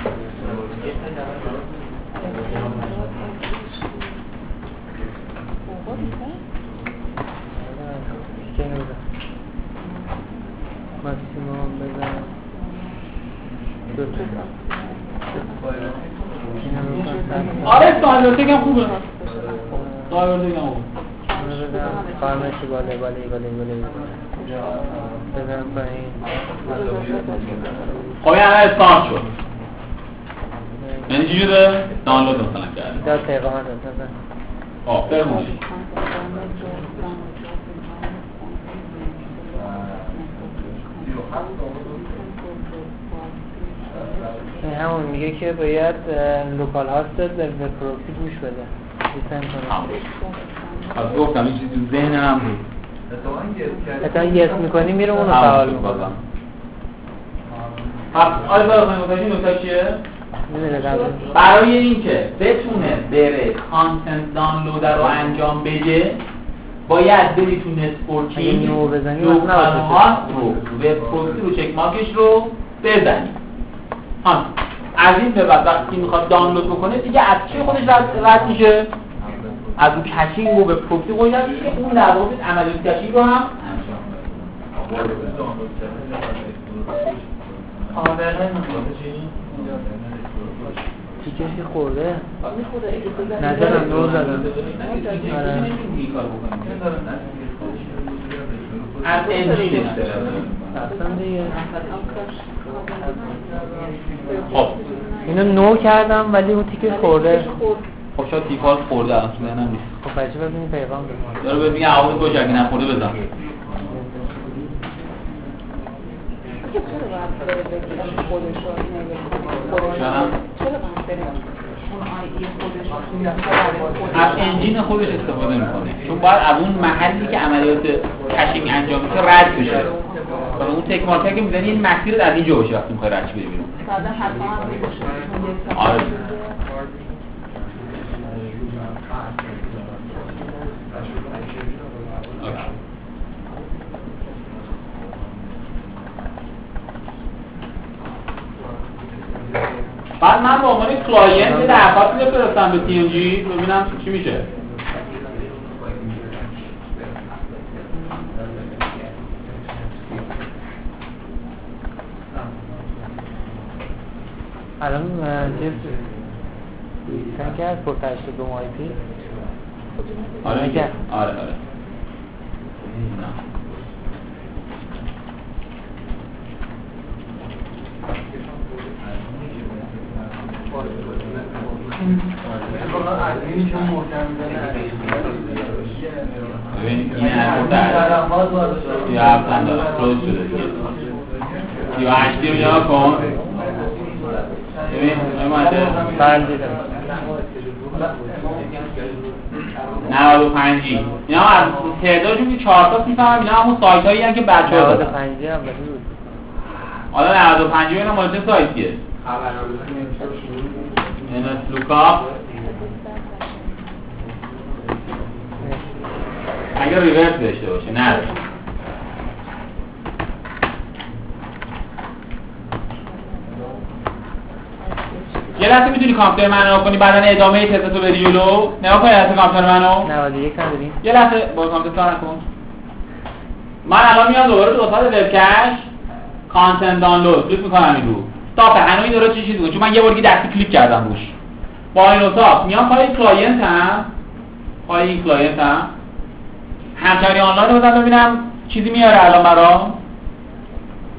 که اینو بزن ماکسیموم بزن. دو تا. آره سایبرتک هم خوبه. سایبرتک هم خوبه. فارمشی بالا بالا بالا بالا بزن پایین. خب این استارت شد. یعنی چی شده؟ دانلود مثلا کرده داد پیغام داد بزن آه بخونی این همون میگه که باید local host به پروکسی گوش بده. از گفتم این چیزی تو ذهنم بود. حتی yes می‌کنی میره اونو فعال می‌کنه آره برای نکته چیه؟ برای اینکه بتونه بره content download رو انجام بده باید بری تو networking. host رو web proxy رو check mark ش رو بزنی. ها از این به بعد وقتی می‌خواد دانلود بکنه دیگه از چی خودش رد, میشه؟ از اون کشینگ و به پروکسی خودش رد میشه اون در واقع عملیات کشینگ رو هم. تیکشی خورده نزدم نو زدم. از اصلا خب. اینو نو کردم ولی اون تیکش خورده خب شاید دیفالت خورده ذهنم نیست خب بچه ببینی پیغام داره بهت میگه حواست باشه اگه نخورده بزن که چرا باید بره بگیرم خودش رو نگه چرا؟ چرا باید بره اون آیدی خودش رو از انجین خودش استفاده می‌کنه چون باید از اون محلی که عملیات کشینگ انجام میشه رد بشه و اون تک مارکر که می‌زنی این مسیر از اینجا باشه وقتی می‌خوای رد بری بیرون بعدا حتما هم میگوشه آره. بعد من به عنوان کلاینت یه درخواستی بفرستم به تی جی ببینم چی میشه الان چیز سن که از پورت 82 ماه پی آره نگه. آره آره نه. این هفتن داره کلوز شده دیگه هشتی رو نگاه کن ببین بله دیدم 95 اینا از تعدادشون که 4 تا می‌فهمم اینا همون سایت هایی که بچه ها دادن 95 اولی بود حالا 95 اینا مال چه سایتیه اینس لوکا. اگر reverse داشته باشه نه. یه لحظه می‌تونی کامپیوتر منو نگاه کنی بعدا ادامه تستو بری جلو. نگاه کنی لحظه کامپیوتر منو. 91 نداریم یه لحظه با کامپیوتر کار نکن. من الان میام دوباره تو قسمت web cache content download کلیک می‌کنم این رو stop هنوز این داره چی چیزی چون من یه بار دستی کلیک کردم روش. با این استاپ میام پای کلاینت هم. پای این کلاینت هم. همکاری آنلاین رو ببینم چیزی میاره الان برام.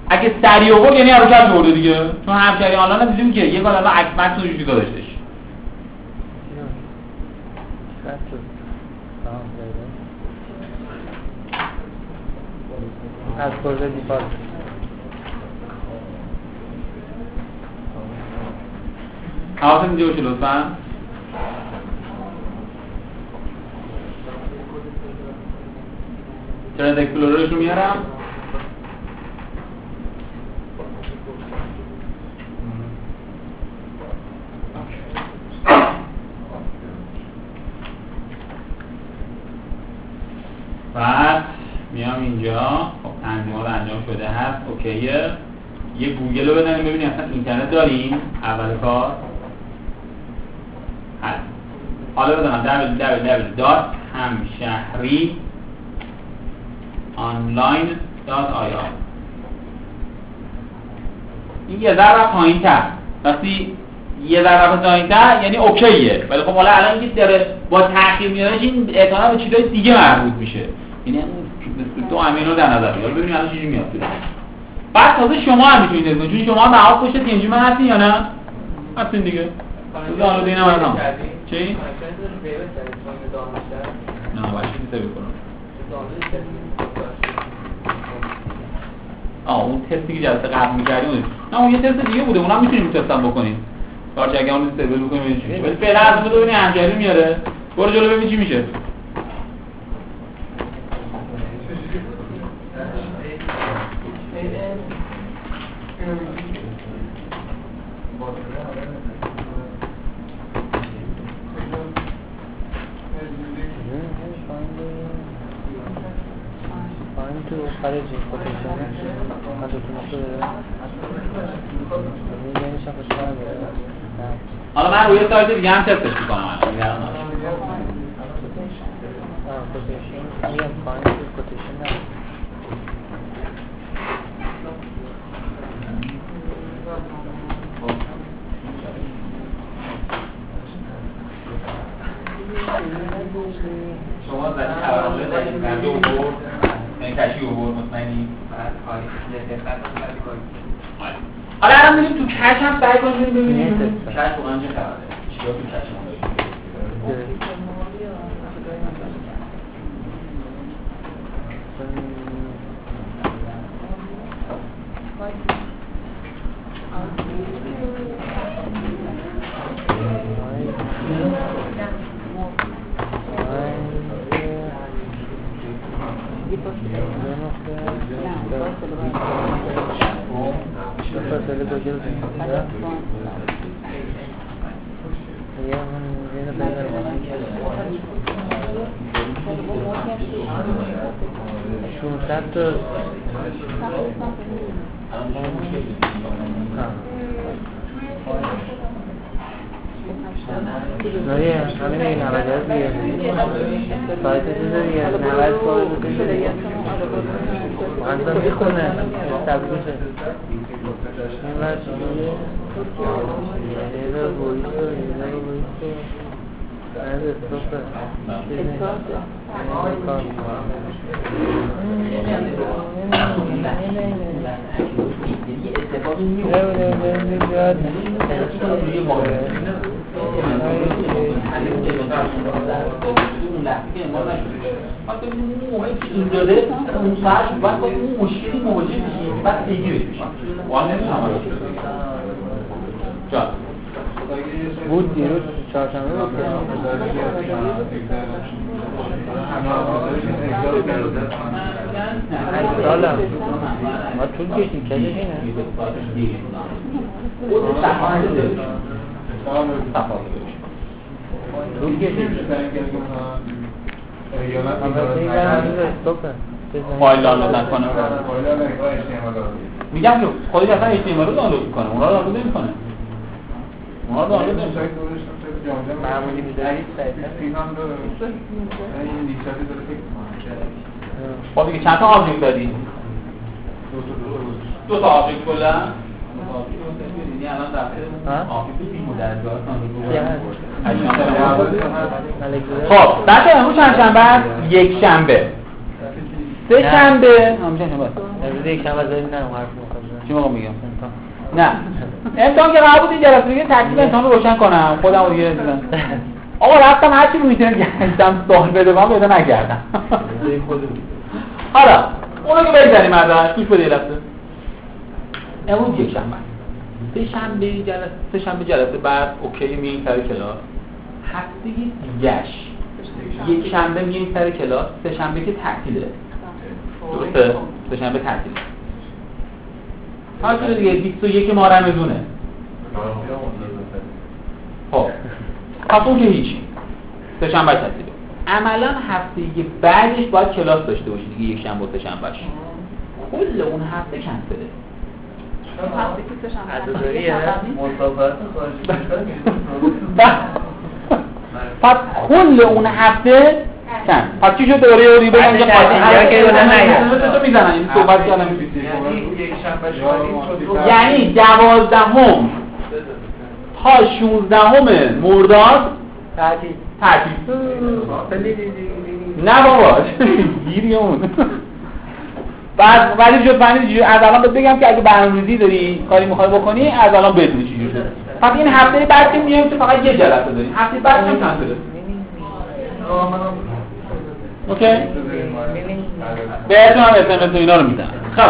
اگه سریع آورد یعنی حرکت برده دیگه. چون همکاری آنلاین هم دیدیم که یه الان عکس مکس و چیزا داشتش. از پرده دیفالت حواست اینجا باشه لطفا. ترند اکسپلوررش رو میارم؟ بعد میام اینجا. خب تنظیمات انجام شده هست. اوکیه. یه گوگل رو بزنیم ببینیم اصلا اینترنت داریم؟ اول کار. هست. حالا بزنم www.hamshahri online.ir این یه ذره پایین تر وقتی یه ذره پایین تر یعنی اوکیه. ولی خب حالا الان که داره با تاخیر میادش این احتمالاً به چیزای دیگه مربوط میشه. یعنی تو همین رو در نظر بگیر. ببینیم الان چیزی میاد. بعد تازه شما هم می‌تونید چون شما معاف پشت من هستین یا نه؟ هستین دیگه. چی؟ نه سوی کنم آه اون تستی که جلسه قبل می‌کردیم نه اون یه تست دیگه بوده. اونم می‌تونیم تست هم بکنیم کارچه اگه اون سیبل بکنیم. ببینیم ولی فعلا از بده ببینیم همجری میاره. برو جلو ببین چی میشه. داره نه. حالا من روی سایت دیگه هم تستش می‌کنم تو شما زنی رنده عبور یعنی کشی عبور مطمئنی حالا الان بریم تو کش هم سعی کنیم ببینیم. کش واقعا چه خبره؟ چیا تو کش ما داریم فاصله شونصد تا الان آره همین این 90 هست دیگه سایت چیز دیگه 90 سال دیگه مثلا می‌خونه تبلیغه این چیزه یه دار بویسو یه دار بویسو از استوپه چیزی کار این داده اون ساعت باید با اون مشکلی مواجه بشی بعد پیگیرش بشی واقعا نمی‌فهمم. جان بود دیروز چهارشنبه بود. که سالم. ما طول کشیم کجاش اینه. طول فایل دانلود نکنه. میگم که خودش اصلا HTML رو دانلود می‌کنه. اونا رو دانلود نمی‌کنه. اونا رو دانلود نمی‌کنه. معمولی خب دیگه چند تا آبجکت داری؟ دو تا دو آبجکت کلا. یعنی الان؟ در فیلم زاده؟ خب بعد امروز چند شنبه؟ یک شنبه. سه نه. شنبه؟ امروز یک شنبه زدیم نه چی موقع میگم؟ امتحان. نه. امتحان که قرار بود این جلسه دیگه ترتیب امتحان رو روشن کنم. خودم رو دیگه دیدم آقا رفتم هر چی رو می‌تونم گشتم. سوال بده من پیدا نکردم. حالا اونو که بگذاریم ازش. گوش بده یه لحظه. امروز یک شنبه. سه شنبه جلسه سه شنبه جلسه بعد اوکی میایم سر کلاس. هفته دیگهش. یک شنبه میایم سر کلاس. سه شنبه که تعطیله. درسته؟ سه شنبه تعطیله. هر دیگه 21 ماه رمضونه خب. پس اون که هیچی سه شنبه تعطیله. عملا هفته بعدش باید کلاس داشته باشی دیگه یک شنبه و سه شنبهش. کل اون هفته کنسله پس کل اون هفته کن پس چی شد که بعد اینجا که یادم نیاد. تو می‌زنن این صحبت کردم یعنی یعنی دوازدهم تا شونزدهم مرداد؟ تعطیل تعطیل نه بابا گیری اون بعد ولی شد فهمیدی چجوری؟ از الان بهت بگم که اگه برنامه‌ریزی داری کاری می‌خوای بکنی از الان بدونی چجوری شد پس این هفته بعد که میایم تو فقط یه جلسه داریم. هفته بعد هم کنسله اوکی؟ بهتون هم اسمس اینا رو میدم. خب.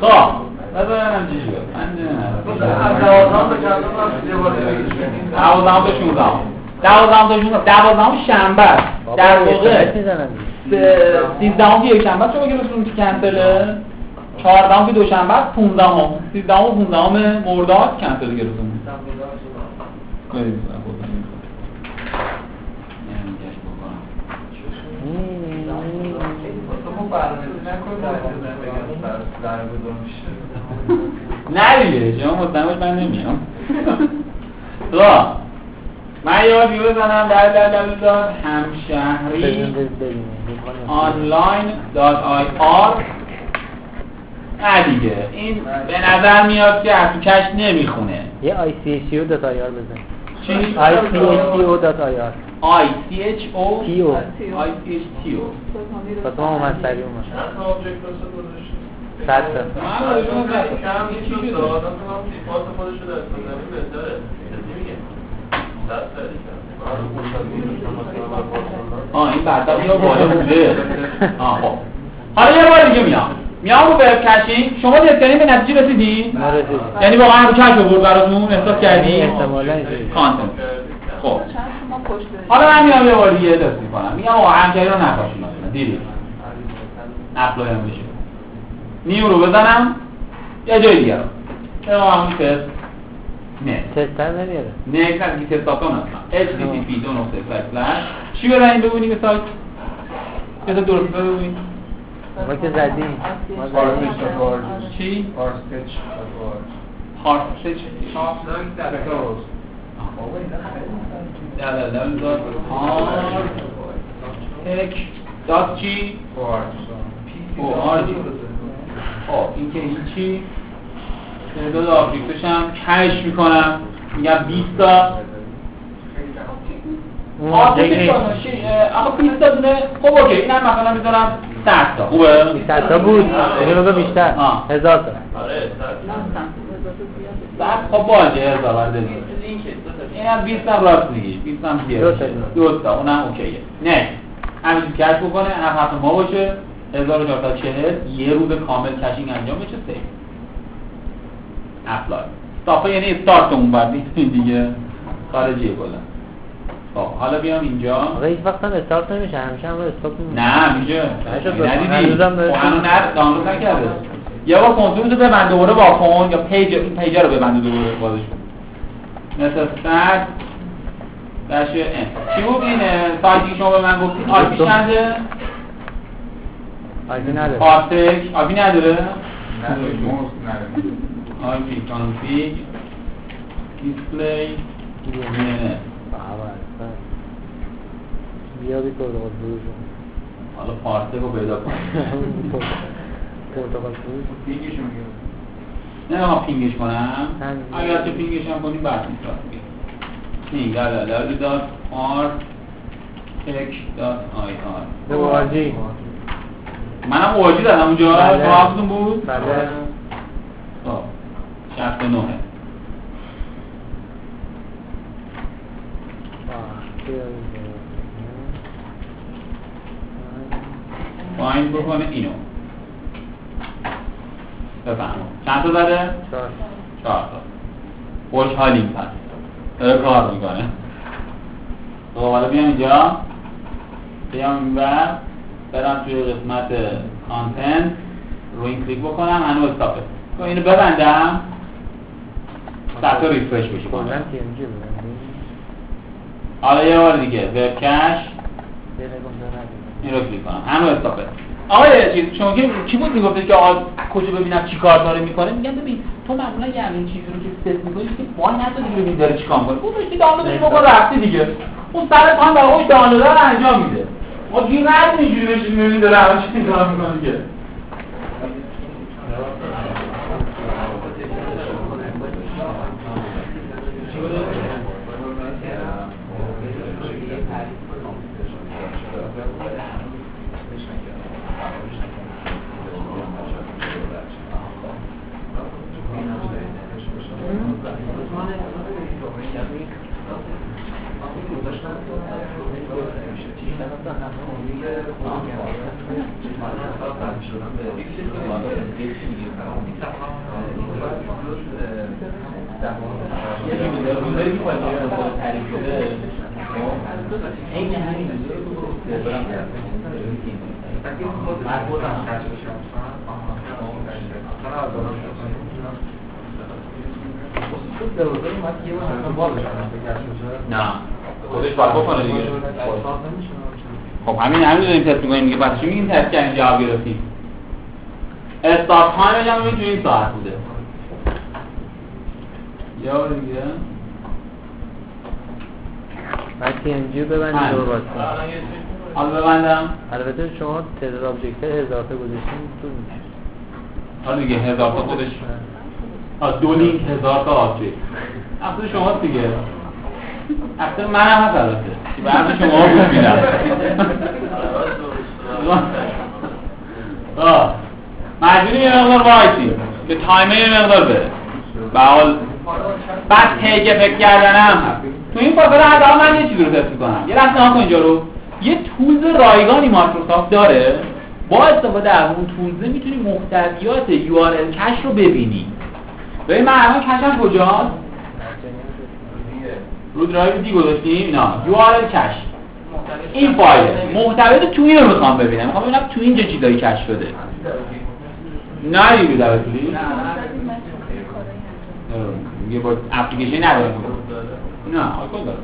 خب. بذارم چی شد. من از دوازدهم به چندم رفت یه بار دوازدهم تا شونزدهم دوازدهم تا شونزدهم دوازدهم شنبه است. در واقع سیزدهم که یک شنبه است، شما که رسوم که کنسله چهاردهم که دوشنبه است پونزدهم. سیزدهم و پونزدهم مرداد کنسل میشه نه دیگه شما مطمئن باش من نمیام. من دیگه بزنم در در در در همشهری آنلاین dot ir. نه دیگه. این به نظر میاد که از تو cache نمی‌خونه. یه ICHO dot ir بزن. چی؟ آی سی اچ او دات آی آر. آی سی اچ او؟ تی او. آی سی اچ تی او. واسه ما اومد سریع اومد چند تا object داشته گذاشته صد تا. من راجع به زد. کم چی شده؟ آدم تو هم دیفالت خودش رو دست بزنی بهتره. آه این بعدا یا بالا بوده. آه خب. حالا یه بار دیگه میام. میام رو وب کشینگ شما دیگه یعنی به نتیجه رسیدی؟ ما رسیدیم یعنی واقعا رو کش آورد براتون؟ احساس کردی؟ احتمالاً. اینجوری. کانتنت. خب. چند شما پشت حالا من میام یه بار دیگه تست می‌کنم. میگم آقا همکاری رو نخواشیم مثلا. دیدی اپلای هم بشه. نیو رو بزنم. یه جای دیگه رو. همون تست نه تستر نمیاره نه نه دیگه تست آکان هستم http دو نقطه slash چی بزنیم ببینیم به سایت بذار درست ببینیم ما که زدیم چی داد تک دات چی او آر جی خب این که هیچی تعداد آبجکتش هم کش می‌کنم. میگم 20 تا. دیگه. آقا 20 تا دونه. خب اوکی. اینم مثلا می‌ذارم 100 تا. خوبه؟ 20 تا بود. یعنی بگو بیشتر. هزار تا. بعد خب باشه هزار. بعد بزنیم. این هم 20 هم راست میگی. 20 هم زیاد دو میشه. تا. دو تا. اونم اوکیه. نه همین cache بکنه. هر هفته ما باشه. 1440 یه روز کامل caching انجام بشه save apply stop ه یعنی استارت اون نیست دیگه خارجیه کلا خب حالا بیام اینجا. آقا هیچ وقت هم استارت نمیشه. همیشه هم stop میشه نه میشه. بخوام. ندیدی؟ هنوزم به- خب هنوز نه دانلود نکرده. یه بار کنسول رو ببند دوباره واکن یا page این page ا رو ببند دوباره بازش کن. مثل صد دشه ان چی بود این اه، سایتی که شما به من گفتید آیپی چنده آیدی نداره. پارتک آیپی نداره. نداره. دیسپلی دی بابا اصلا. بیا بی پرتغال فروش حالا پارتک رو پیدا کن پرتغال فروش میگه نه ما پینگش کنم. اگر تو پینگش هم کنیم بعد می‌تونم پینگ بگو آجی منم اوجی دادم اونجا بله. تو حواستون بود بله خب 69 آه، بیا اینجا. find بکنه اینو. بفهم چند تا زده؟ چهار. چهار تا. خوشحالیم پس. داره کار می‌کنه. خب حالا بیام اینجا. بیام اینور برم توی قسمت content رو این کلیک بکنم. هنوز stop ه خب اینو ببندم. صفحه refresh بشه کنم بود. حالا یه بار دیگه. وب کش یه نگاه دارم. این رو کلیک کنم. هنوز استاپه آقای چیز شما که چی بود می‌گفتید که آقا کجا ببینم چی کار داره می‌کنه؟ میگم ببین تو معمولا یه همین چیزی رو که ست می‌کنی که وای نداری ببین داره چیکار می‌کنه. اون داشتی دانلودش بکن رفتی دیگه. اون سر هم برای خودش دانلود رو انجام میده. ما گیر ندیم اینجوری بشین ببین داره همه چی کار می‌کنه دیگه. Thank you. نه. خودش باید بکنه دیگه. خب همین همین داریم تست می‌کنیم دیگه. پس چی میگیم تست کردیم جواب گرفتیم؟ start time ش هم تو این ساعت بوده. یه بار دیگه. بعد TMG رو ببندید همین. حالا ببندم البته شما تعداد object هزار تا گذاشتین طول می‌کشه. حالا دیگه هزار تا خودش. آه، دو لینک هزار تا آبجکت. اصلا شما دیگه. اصلا من هم هست البته. بعد شما گوش میدم. آه. مجبوری یه مقدار وایسی به تایمر یه مقدار بره. به حال. بعد پیج فکر کردن هم هست. تو این فاصله حداقل من یه چیزی رو تست می‌کنم. یه لحظه نگاه کن رو. یه تولز رایگانی مایکروسافت داره. با استفاده از اون tools می‌تونی محتویات URL cache رو ببینی. ببین من الان cache م کجاست؟ رو drive D گذاشتیم. نه URL cache. این فایل. محتویات تو این رو می‌خوام ببینم. می‌خوام ببینم تو اینجا چیزایی cache شده. نه دیگه در یه با اپلیکیشن نداره نه آیکون داره.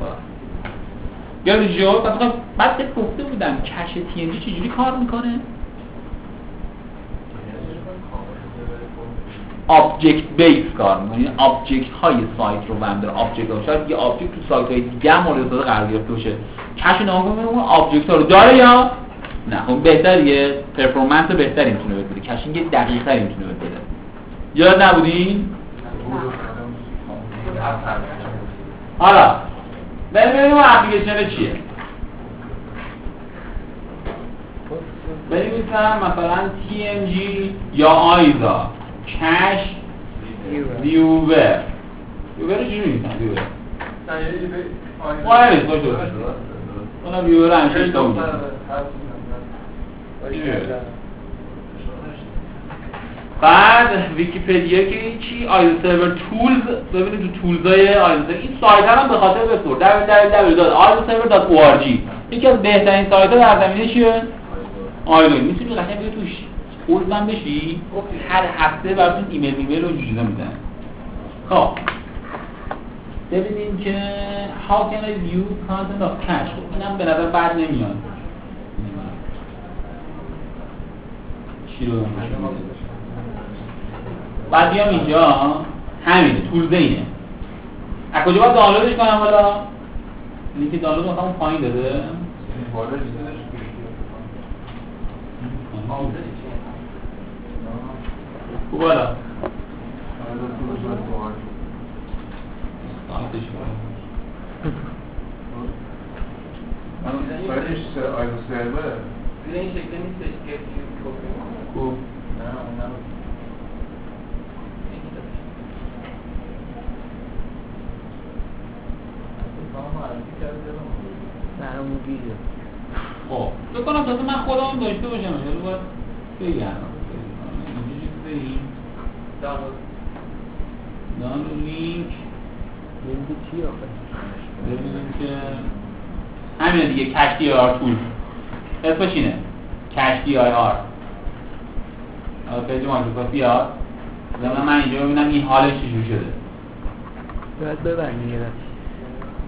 فقط. یاد جو بعد بعد گفته بودم cache TMG چجوری کار می‌کنه؟ object base کار می‌کنه یعنی object های سایت رو بند داره object ها. شاید یه object تو سایت های دیگه هم مورد استفاده قرار گرفته باشه. cache کنیم اون object ها رو داره یا؟ نه خب بهتر یه performance بهتری می‌تونه بده. caching دقیق تری می‌تونه بده. یاد نبودین؟ حالا بریم ببینیم اون اپلیکیشن چیه؟ بنویسم مثلا TMG یا آیزا کش ویوور ویوور رو چجوری می‌نویسن ویوور وایرس باشه درست اونم همیشه اشتباه می‌کنه بعد ویکیپدیا که چی؟ ISA Server Tools. ببینید تو tools های ISA این سایت هم به خاطر بسپر www.isaserver.org یکی از بهترین سایت ها در زمینه چیه؟ آیلون می‌تونی قشنگ بری توش. عضوم بشی. هر هفته براتون ایمیل ایمیل رو جوزه میدن. خب. ببینیم که how can I view content of cache خب اینم به نظر بد نمیاد. چی رو بعد بیام اینجا همینه تولزه اینه از کجا باید دانلودش کنم حالا؟ لینک دانلود مثلا پایین داده خوب حالا سرور. این نیستش که نه اونم برامون ویدیو خب فکر کنم تازه من خودم داشته باشم یعنی باید بگم دانلود لینک لینک چی آخه ببینیم که همین دیگه کشتی آر تول اسمش اینه کشتی آی آر پیج مایکروسافت بیاد من اینجا ببینم این حالش چجوری شده باید ببندی یه.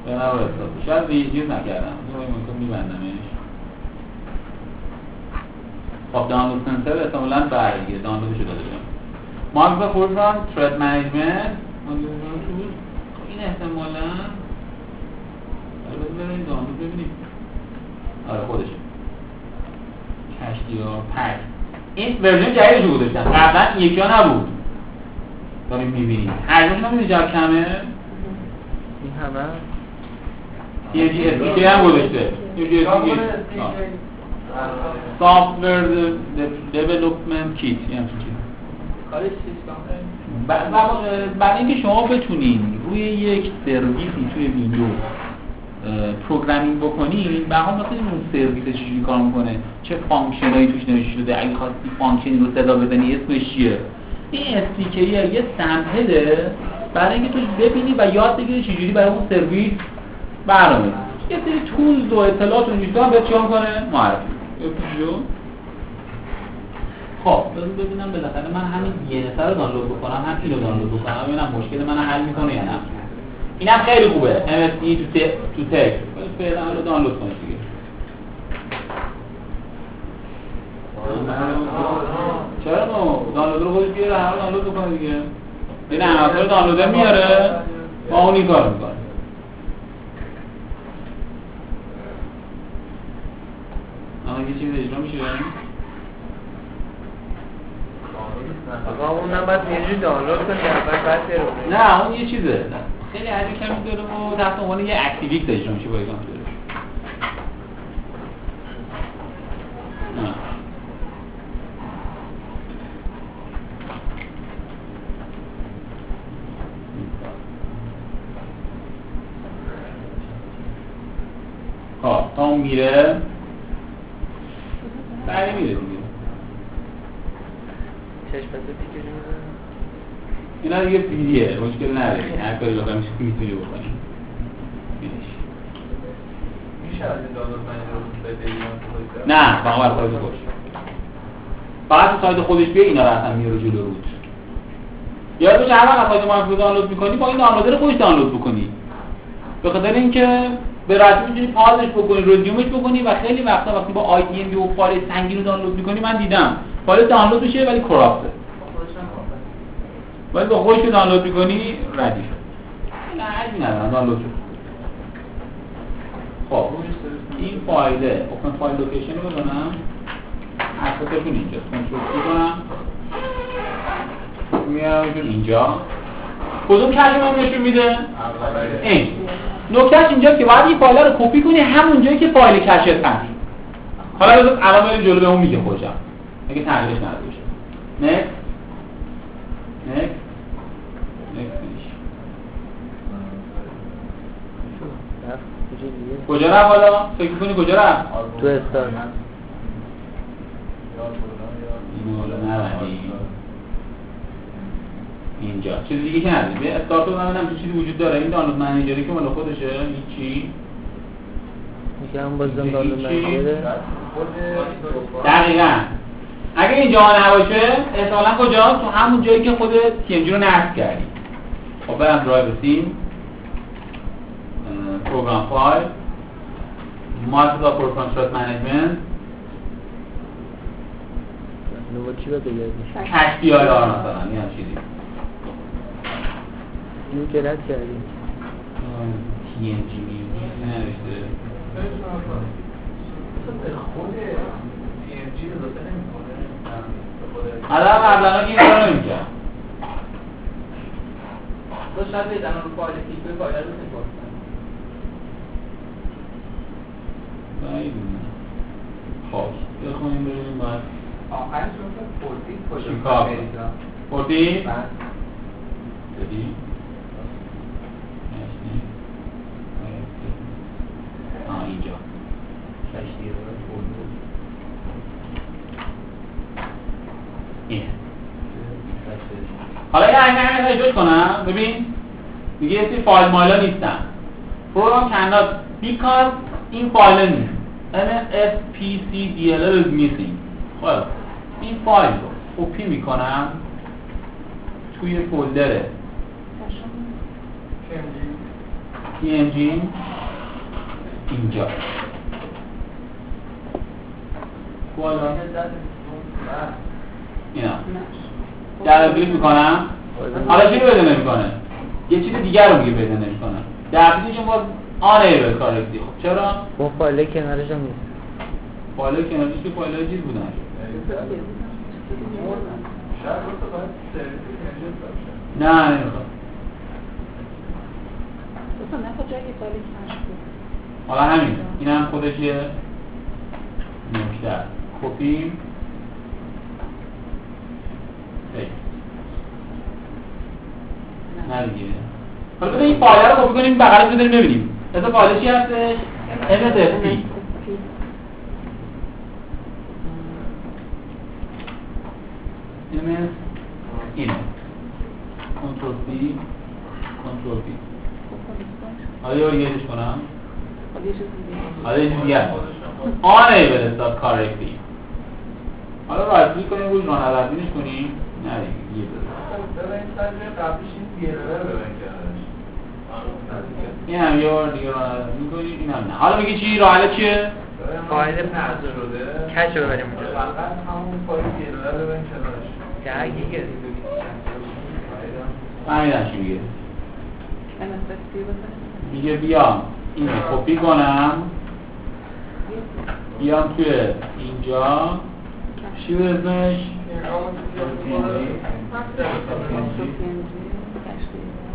به رو احساس شاید ریجیز نکردم. ممکن میبندمش. خب دانلود سنتر احتمالاً دیگه دانلودش رو داده بودم مایکروسافت فورتران ترد منیجمنت این احتمالاً. بریم دانلود ببینیم. آره خودشه. CacheDir pack این version جدیدش رو گذاشتن قبلا این یکی ها نبود. داریم می‌بینیم. حجمش نمی‌دونی جا کمه. این همه؟ یه جی هم گذاشته. یه جی software development kit یه همچین چیز کارش چیز ب- و- برای اینکه شما بتونین روی یک سرویسی توی ویندوز اه، programming بکنین به هم مثلا اون سرویس چجوری کار می‌کنه؟ چه function ایی توش نوشته شده؟ اگه خواستی function ی رو صدا بزنی اسمش چیه؟ این SDK یه sample ه برای اینکه توش ببینی و یاد بگیری چجوری برای اون سرویس برنامه. یه سری tools و اطلاعات اونجوری هم بهت چیکار کنه معرفی. خب ببینم بالاخره من همین یه رو دانلود بکنم هم اینو دانلود بکنم ببینم مشکل من حل می‌کنه یا نه. اینم خیلی خوبه. MSD تو ت تو تک. فعلا رو دانلود کنید دیگه. چرا نو؟ دانلود رو خودش بیاره همه دانلود بکنه دیگه. این عناصر دانلوده میاره. ما اون این کار می‌کنه یه چیز اجرا میشه آقا اونم باید یه جوری دانلود کنی اول بعد رو نه اون یه چیزه. خیلی حجم کمی داره و تحت عنوان یه اکتیویت اجرا میشه با. خب تا اون میره. بله میره دیگه. چشم اینا دیگه فریه مشکل نداره. هر کاری بخوایم می‌تونی بکنی. نه فقط بر سایت خودش فقط سایت خودش بیا اینا رو اصلا میاره جلو روت یاد باشه هر وقت سایت مایکرو دانلود می‌کنی با این دانلودر خودش دانلود بکنی. به خاطر اینکه به راحتی می‌تونی pause ش بکنی resume ش بکنی و خیلی وقتا وقتی با IDM و فایل سنگین رو دانلود می‌کنی من دیدم. فایل دانلود میشه ولی corrupt ه ولی با خودش دانلود می‌کنی ردیف نه عیبی ندارم دانلود شد. خب این فایل open file location رو بزنم اساسشون اینجا کنترل کنم؟ میارم اینجا. کدوم کش من نشون میده؟ این نکتهش اینجا که باید این فایل رو کپی کنی همون جایی که فایل کشت هست حالا بذار الان بریم جلو به اون میگه خودشم اگه تغییرش نداده باشه. کجا دیگه کجا رفت حالا؟ فکر کنی کجا رفت؟ تو استار اینو حالا نبندی اینجا. چیز دیگه که نداری به استارت ببینم چه چیزی وجود داره؟ این download manager ی که مال خودشه این چی؟ میگم بازم download manager ه دقیقا. اگه اینجا نباشه احتمالا کجا؟ تو همون جایی که خود TMG رو نصب کردی. خب برم drive C program file. فور کنترل منیجمنت. نوبا چی باید بگردی کش پی آی آر مثلا یه هم چیزی اینو که رد کردی TNG ننوشته خود TNG اضافه نمی‌کنه به خود حالا قبلا این نمی‌کرد. تو شاید بزنن رو فایل به فایل رو. خب بخونیم ببینیم باید. آخرش رو؟ پردی؟ بعد دادی؟ نشنی؟ آه اینجا. کشتی. اینه. حالا یه همین همین اجراش کنم. ببین میگه یه سری فایل مایلا نیستن. program cannot because این فایل نیست. MSPCDLL is missing. خب این فایل رو کپی می‌کنم توی فولدر TNG اینجا. بالا. اینا. در کلیک می‌کنم حالا چی رو بده نمی‌کنه؟ یه چیز دیگر رو میگه بده نمی‌کنه. در اپلیکیشن باز آن ایبل کارکتی خب چرا؟ اون فایل کنارش هم نیست. فایل کنارش که فایل چیز بودن. نه نمی‌خواد حالا همین این هم خودش یه نکته. کپی. نه دیگه. حالا این فایل رو کپی کنیم بغلش رو بریم ببینیم. اسم فایل چی هستش؟ MSFP MS اینه کنترل C کنترل V حالا یه کنم خب یه چیز دیگه حالا یه چیز دیگه unable start correctly حالا رایت کلیک کنیم روش رانوردینش کنیم. نه دیگه یه قبلیش این هم یه بار دیگه رانوردین کنیم این هم نه. حالا میگه چی؟ راه چیه؟ فایل نصب شده. کش رو بریم اونجا. فقط همون فایل DLL رو ببین کنارش. ده گیگه فهمیدم چی میگه. میگه بیام این. کپی کنم بیام توی اینجا. چی اسمش؟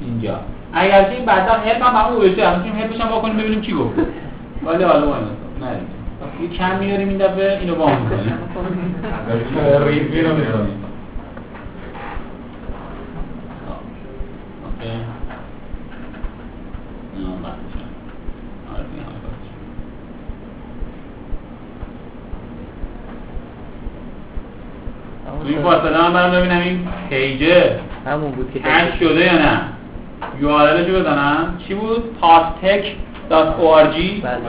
اینجا. اگر این بعدا هلپ هم همون گوشه هم می‌تونیم هلپش هم واکنیم ببینیم چی گفت. ولی حالا ما نه. یه کم میاریم این دفعه اینو با می‌کنیم. ریوی رو می‌کنیم اوکی نه بعدش آره دیگه همه کارش. تو این فاصله من برم ببینم این پیجه. همون بود که هک شده یا نه؟ URL رو بزنم. چی بود؟ passtech.org بله.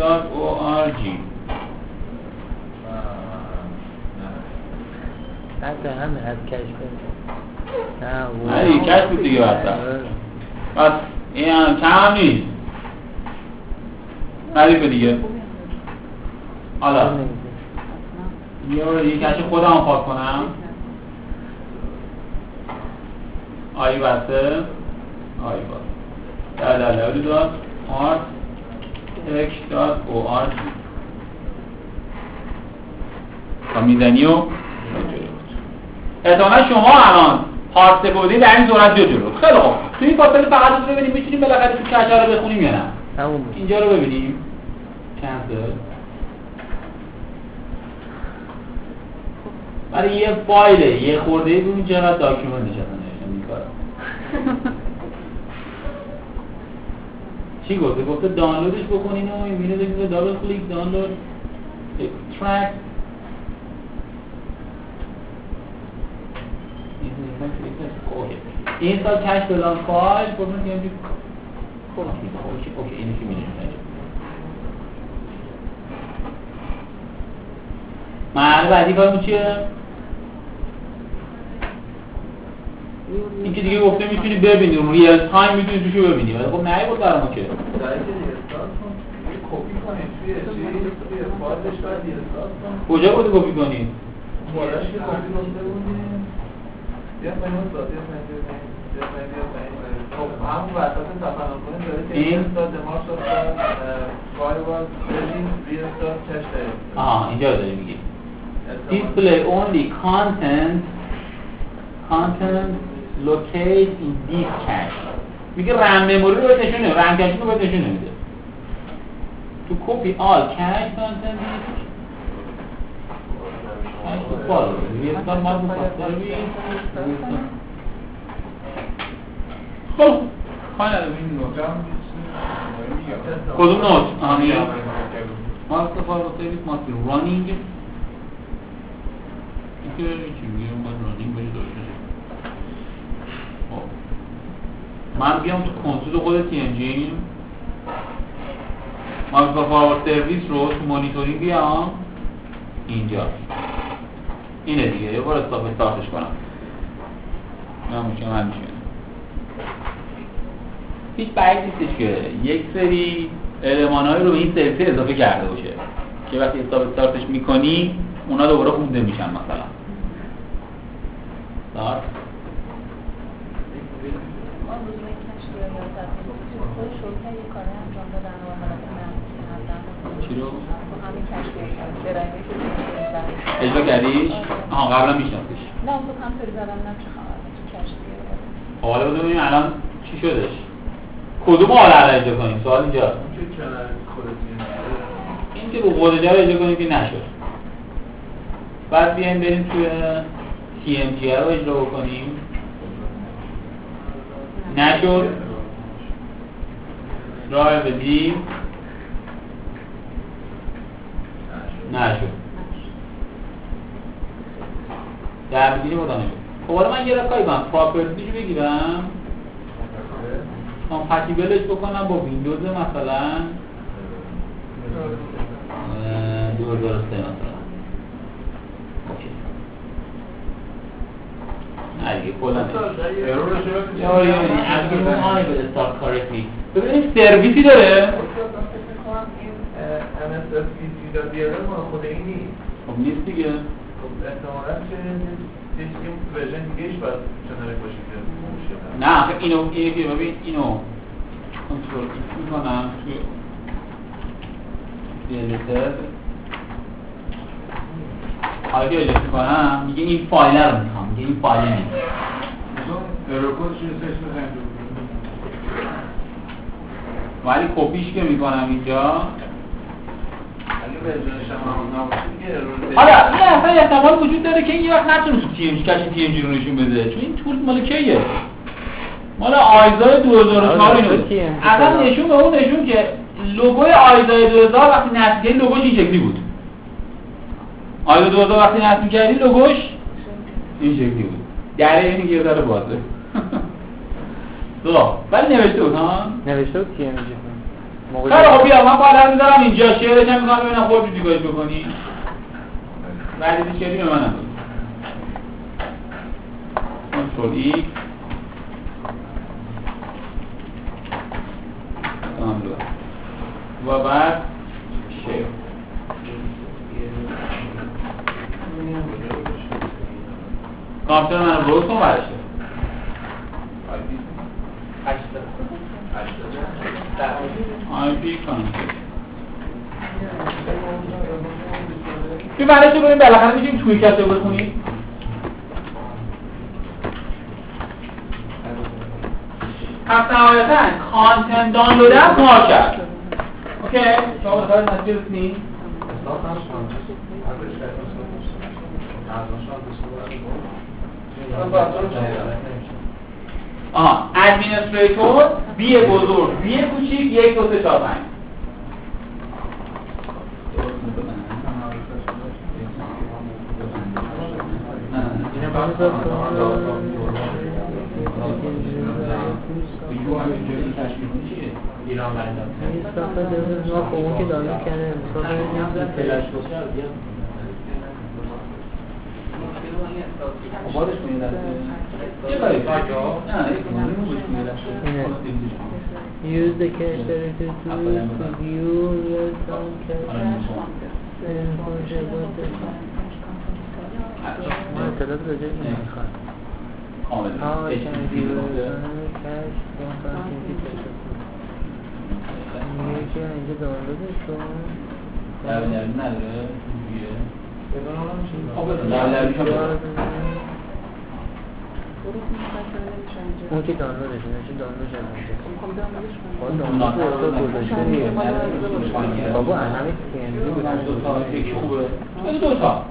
www.artech.org حتی همه از کش کنید نه دیگه کش بود دیگه وسط. آره. پس این هم کم هم نیست. ردیف دیگه. حالا. یه کش خودم پاک کنم. آی بسته. آی او آرت تا می‌زنی و احتمالا شما الان هارد سپردی در این صورت جو جلو. خیلی خوب. تو این فاصله فقط رو ببینیم می‌تونیم بالاخره تو کچه رو بخونیم یا نه؟ اینجا رو ببینیم. کنسل برای یه فایله یه خورده ای ببین چقدر داکیومنتش اصلا نوشتم این کارو. چی گفته؟ گفته دانلودش بکنین و وینو بگیره دابل کلیک دانلود ترک این سال کش بلان فایل فرمت یه همجور اوکی اوکی. اینو که می‌دونیم مرحله بعدی کارمون چیه؟ این که دیگه گفته می‌تونی ببینی real time می‌تونی توشو ببینی ولی خب نه بود برای ما که کجا بود کپی کنی؟ آها اینجا داری میگی display only content content локیت در کی؟ میگه رم مموری رو باید رم کش رو باید تشنه میشه. تو کپی آل کش استند می‌کنی؟ این تو کال؟ یه دمادو کاتری. کدوم نوشت؟ ماست فارو تریک ماست. رانینگ. اینکه چی؟ من بیام تو کنسول خود تی انجین مایکرو فارورد سرویس رو تو مانیتورینگ بیام. اینجا. اینه دیگه. یه بار استاپ استارتش کنم. نه میشه من میشه هیچ بعید نیستش که یک سری المانهایی رو به این سرویس اضافه کرده باشه که وقتی استاپ استارتش می‌کنی اونا دوباره خونده میشن مثلا دار ما روز به کش رو یاد دادیم خود شروع یه کاری انجام دادن و حالت من کردن چی رو؟ اجرا کردیش؟ آها قبلا میشناختیش. نه اون تو هم سری زدم نه چه حالا بذار ببینیم الان چی شدش. کدوم حالا رو اجرا کنیم؟ سوال خودت این که رو خود جا رو اجرا کنیم که نشد. بعد بیایم بریم توی TMG رو اجرا بکنیم. نشد. راه بدیم. نشد در بگیریم بودن نشد خب حالا من یه رکایی کنم پراپرتیش بگیرم کامپتیبلش بکنم با ویندوز مثلا اه، 2003 مثلا نه دیگه کلا ارورش رو یا یا از اون آی به استارت کارکتلی ببینیم سرویسی داره MSFPC دا بیاره مال خود این نیست. خب نیست دیگه. خب احتمالا که یه چیزی ورژن دیگهش باید کنارش باشه که مشکل نه آخه اینو اینو ببین اینو کنترل می‌کنم توی دیلیتر حالا که اجازه می‌کنم میگه این فایل رو می‌خوام. میگه این فایل نیست. ولی کپیش که می‌کنم اینجا اگه ورژنش هم همون نباشه دیگه error حالا این اصلا احتمال وجود داره که این یه وقت نتونست تی ام جی کسی تی ام جی رو نشون بده. چون این tool مال کیه؟ مال ISA ی 2004 آره، اینو. اصلا. نشون به اون نشون که لوگوی ISA ی 2000 وقتی نصب کردی لوگوش این شکلی بود. ISA ی 2000 وقتی نصب کردی لوگوش این شکلی بود. در این یه ذره بازه. خب ولی نوشته بود ها؟ نوشته بود TMG موقع خیلی خب بیا من بالا می‌ذارم اینجا. شعرش هم می‌خوام ببینم خودت چیکار بکنی. ولی دیگه به منم کنترل ای. و بعد شیر کامپیوتر من رو کن برش آی پی کانفیگ توی برای چه بریم بالاخره می‌تونیم توی کسه بخونیم. پس نهایتا کانتنت دانلود هم کار کرد. اوکی؟ شما بخواهید نتیجه رسیدین آها ادمینستریتور بی بزرگ. بی کوچیک یک دو سه چهار پنج. ایران بندم ما خب اون که دانلود کرده مثلا بارش میاد یه کاری نه یک مهم گوش میاد Use the cache directory to to view your ما اطلاعات راجع به این می‌خواد How can HTTP your cache from continuity cache میگه که اینجا دانلودش کن در نرمی نداره هم اون که دانلودش نشه دانلودش دیگه بابا همه TMZ بود من دو تا یکی خوبه دو تا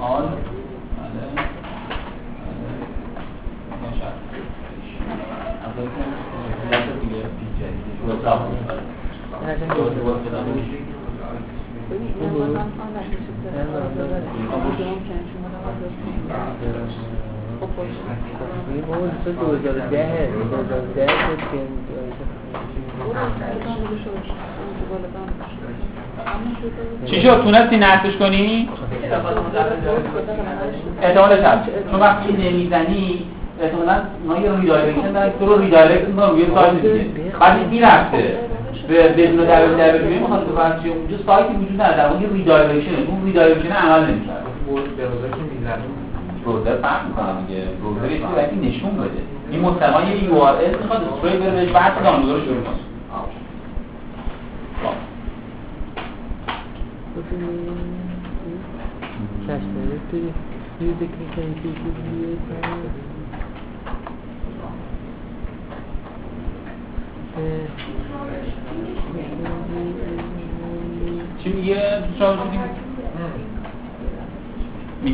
آل باشد اول که دست دیگه پیچه دو تا دو تا این بابا تو 2010 2010 شد که چی شد؟ تونستی نصبش کنی؟ احتمالش هست چون وقتی نمی‌زنی احتمالا اونا یه redirection دارن تو رو redirect می‌کنن روی سایت دیگه. بعد این می‌رفته به بدون W W می‌خواد می‌خواد تو فرض اونجا سایتی وجود نداره در اون یه redirection اون redirection عمل نمی‌کنه. browser که می‌زنیم browser فرق می‌کنه دیگه. browser یه چیزی باید نشون بده. این مستقیما یه URL می‌خواد straight بره بهش بعد دانلود رو شروع کنه. خب. cache directory use the cache directory to view your account چی میگه؟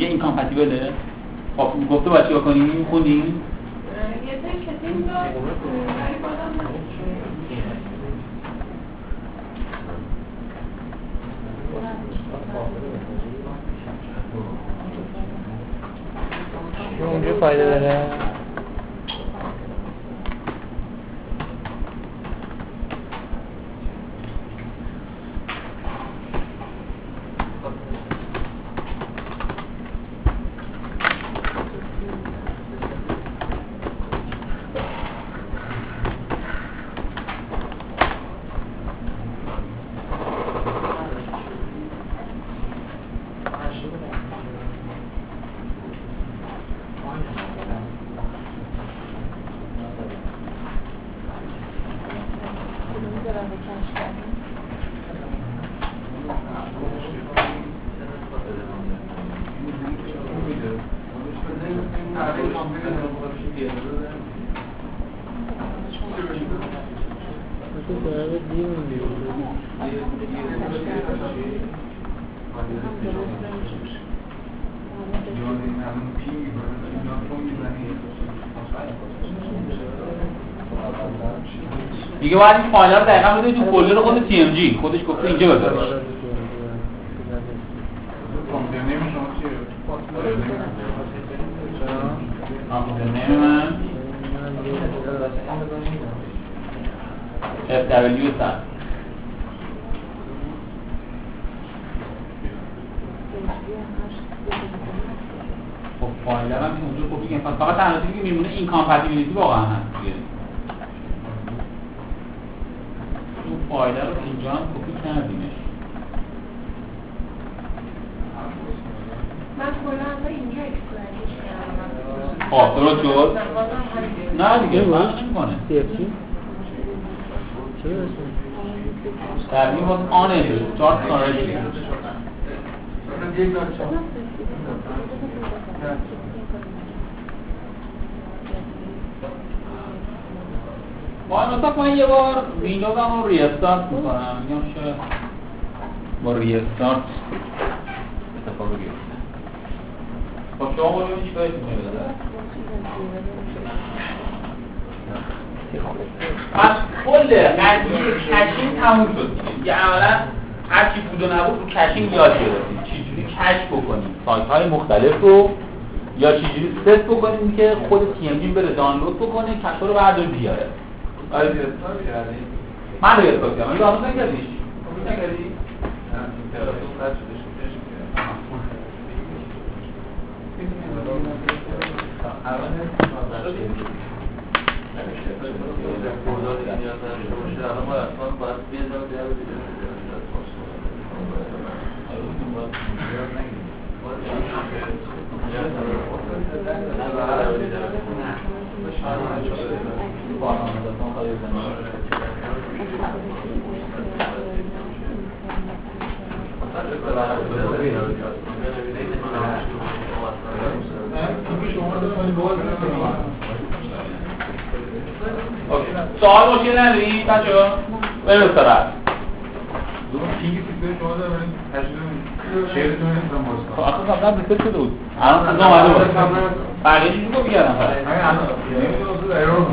این کامپتیبله خب گفته باید چیکار کنیم؟ خوندیم؟ ولی بازم اونجا فایده داره؟ دیگه باید این فایل رو دقیقا بده تو folder خود TMG خودش گفته اینجا بذارش FW server خب فایل هم کپی کنیم پس فقط تنها که میمونه این compatibility واقعا هست دیگه فایل رو اینجا هم کپی کردیمش من کلا اینجا خب درست شد؟ نه، دیگه فرق نمی‌کنه. That he was start correctly. مثلا من یه بار ویندوزم رو restart می‌کنم میگم شاید با restart اتفاقی بیفته خب شما برو ببینید چیکار می‌کنید پس کل قضیه caching تموم شد دیگه عملا هر چی بود و نبود رو caching یاد گرفتیم چجوری cache بکنیم سایت های مختلف رو یا چجوری ست بکنیم که خود TMG بره دانلود بکنه cache رو بردار بیاره آره گرفتار کردی؟ من رو گرفتار کردم دانلود نکردیش نکردی نه، تلفن قطع شده شد، پیش می‌کردم. اوکی. سوال مشکل نداری بچه ها؟ بریم استراحت رو خب آخه قبلا ریست شده بود الان صدا اومده بود بقیه چیزی تو ایرور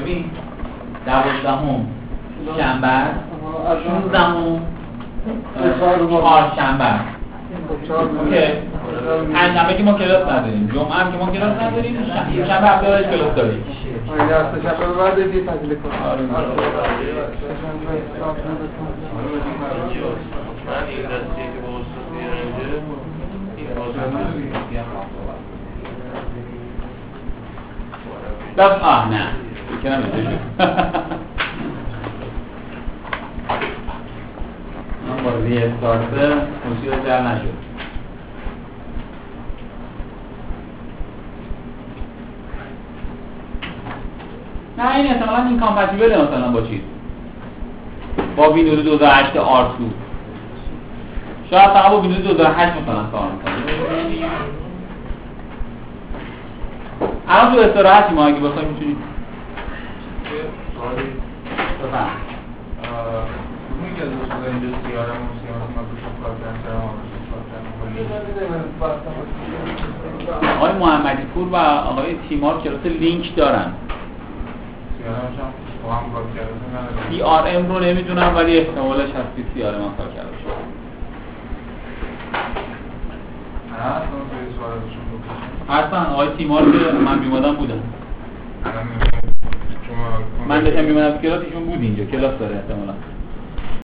ببین دوازدهم شنبه. شونزدهم چهارشنبه. پنجشنبه که ما کلاس نداریم. جمعه هم که ما کلاس نداریم ش- شنبه هفته بعدش کلاس داریم. آره شب آره. بس آه نه. با restart مشکل در نشد. نه این احتمالا این compatible مثلا با چیز. با ویندوز 2008 R2 شاید فقط با ویندوز 2008 مثلا کار می‌کنه. الان تو استراحتی ما اگه بخوایم می‌تونید سوالی بفهم سیارم و سیارم کار کردن آقای محمدی پور و آقای تیمار کلاس لینک دارن. سی آر ام رو نمی‌دونم ولی احتمالش هست که سی آر ام کار کرده بکنم هستن. آقای تیمار که من بیمادم. شما من داشتم بیمادم کلاس ایشون بود اینجا. کلاس داره احتمالا.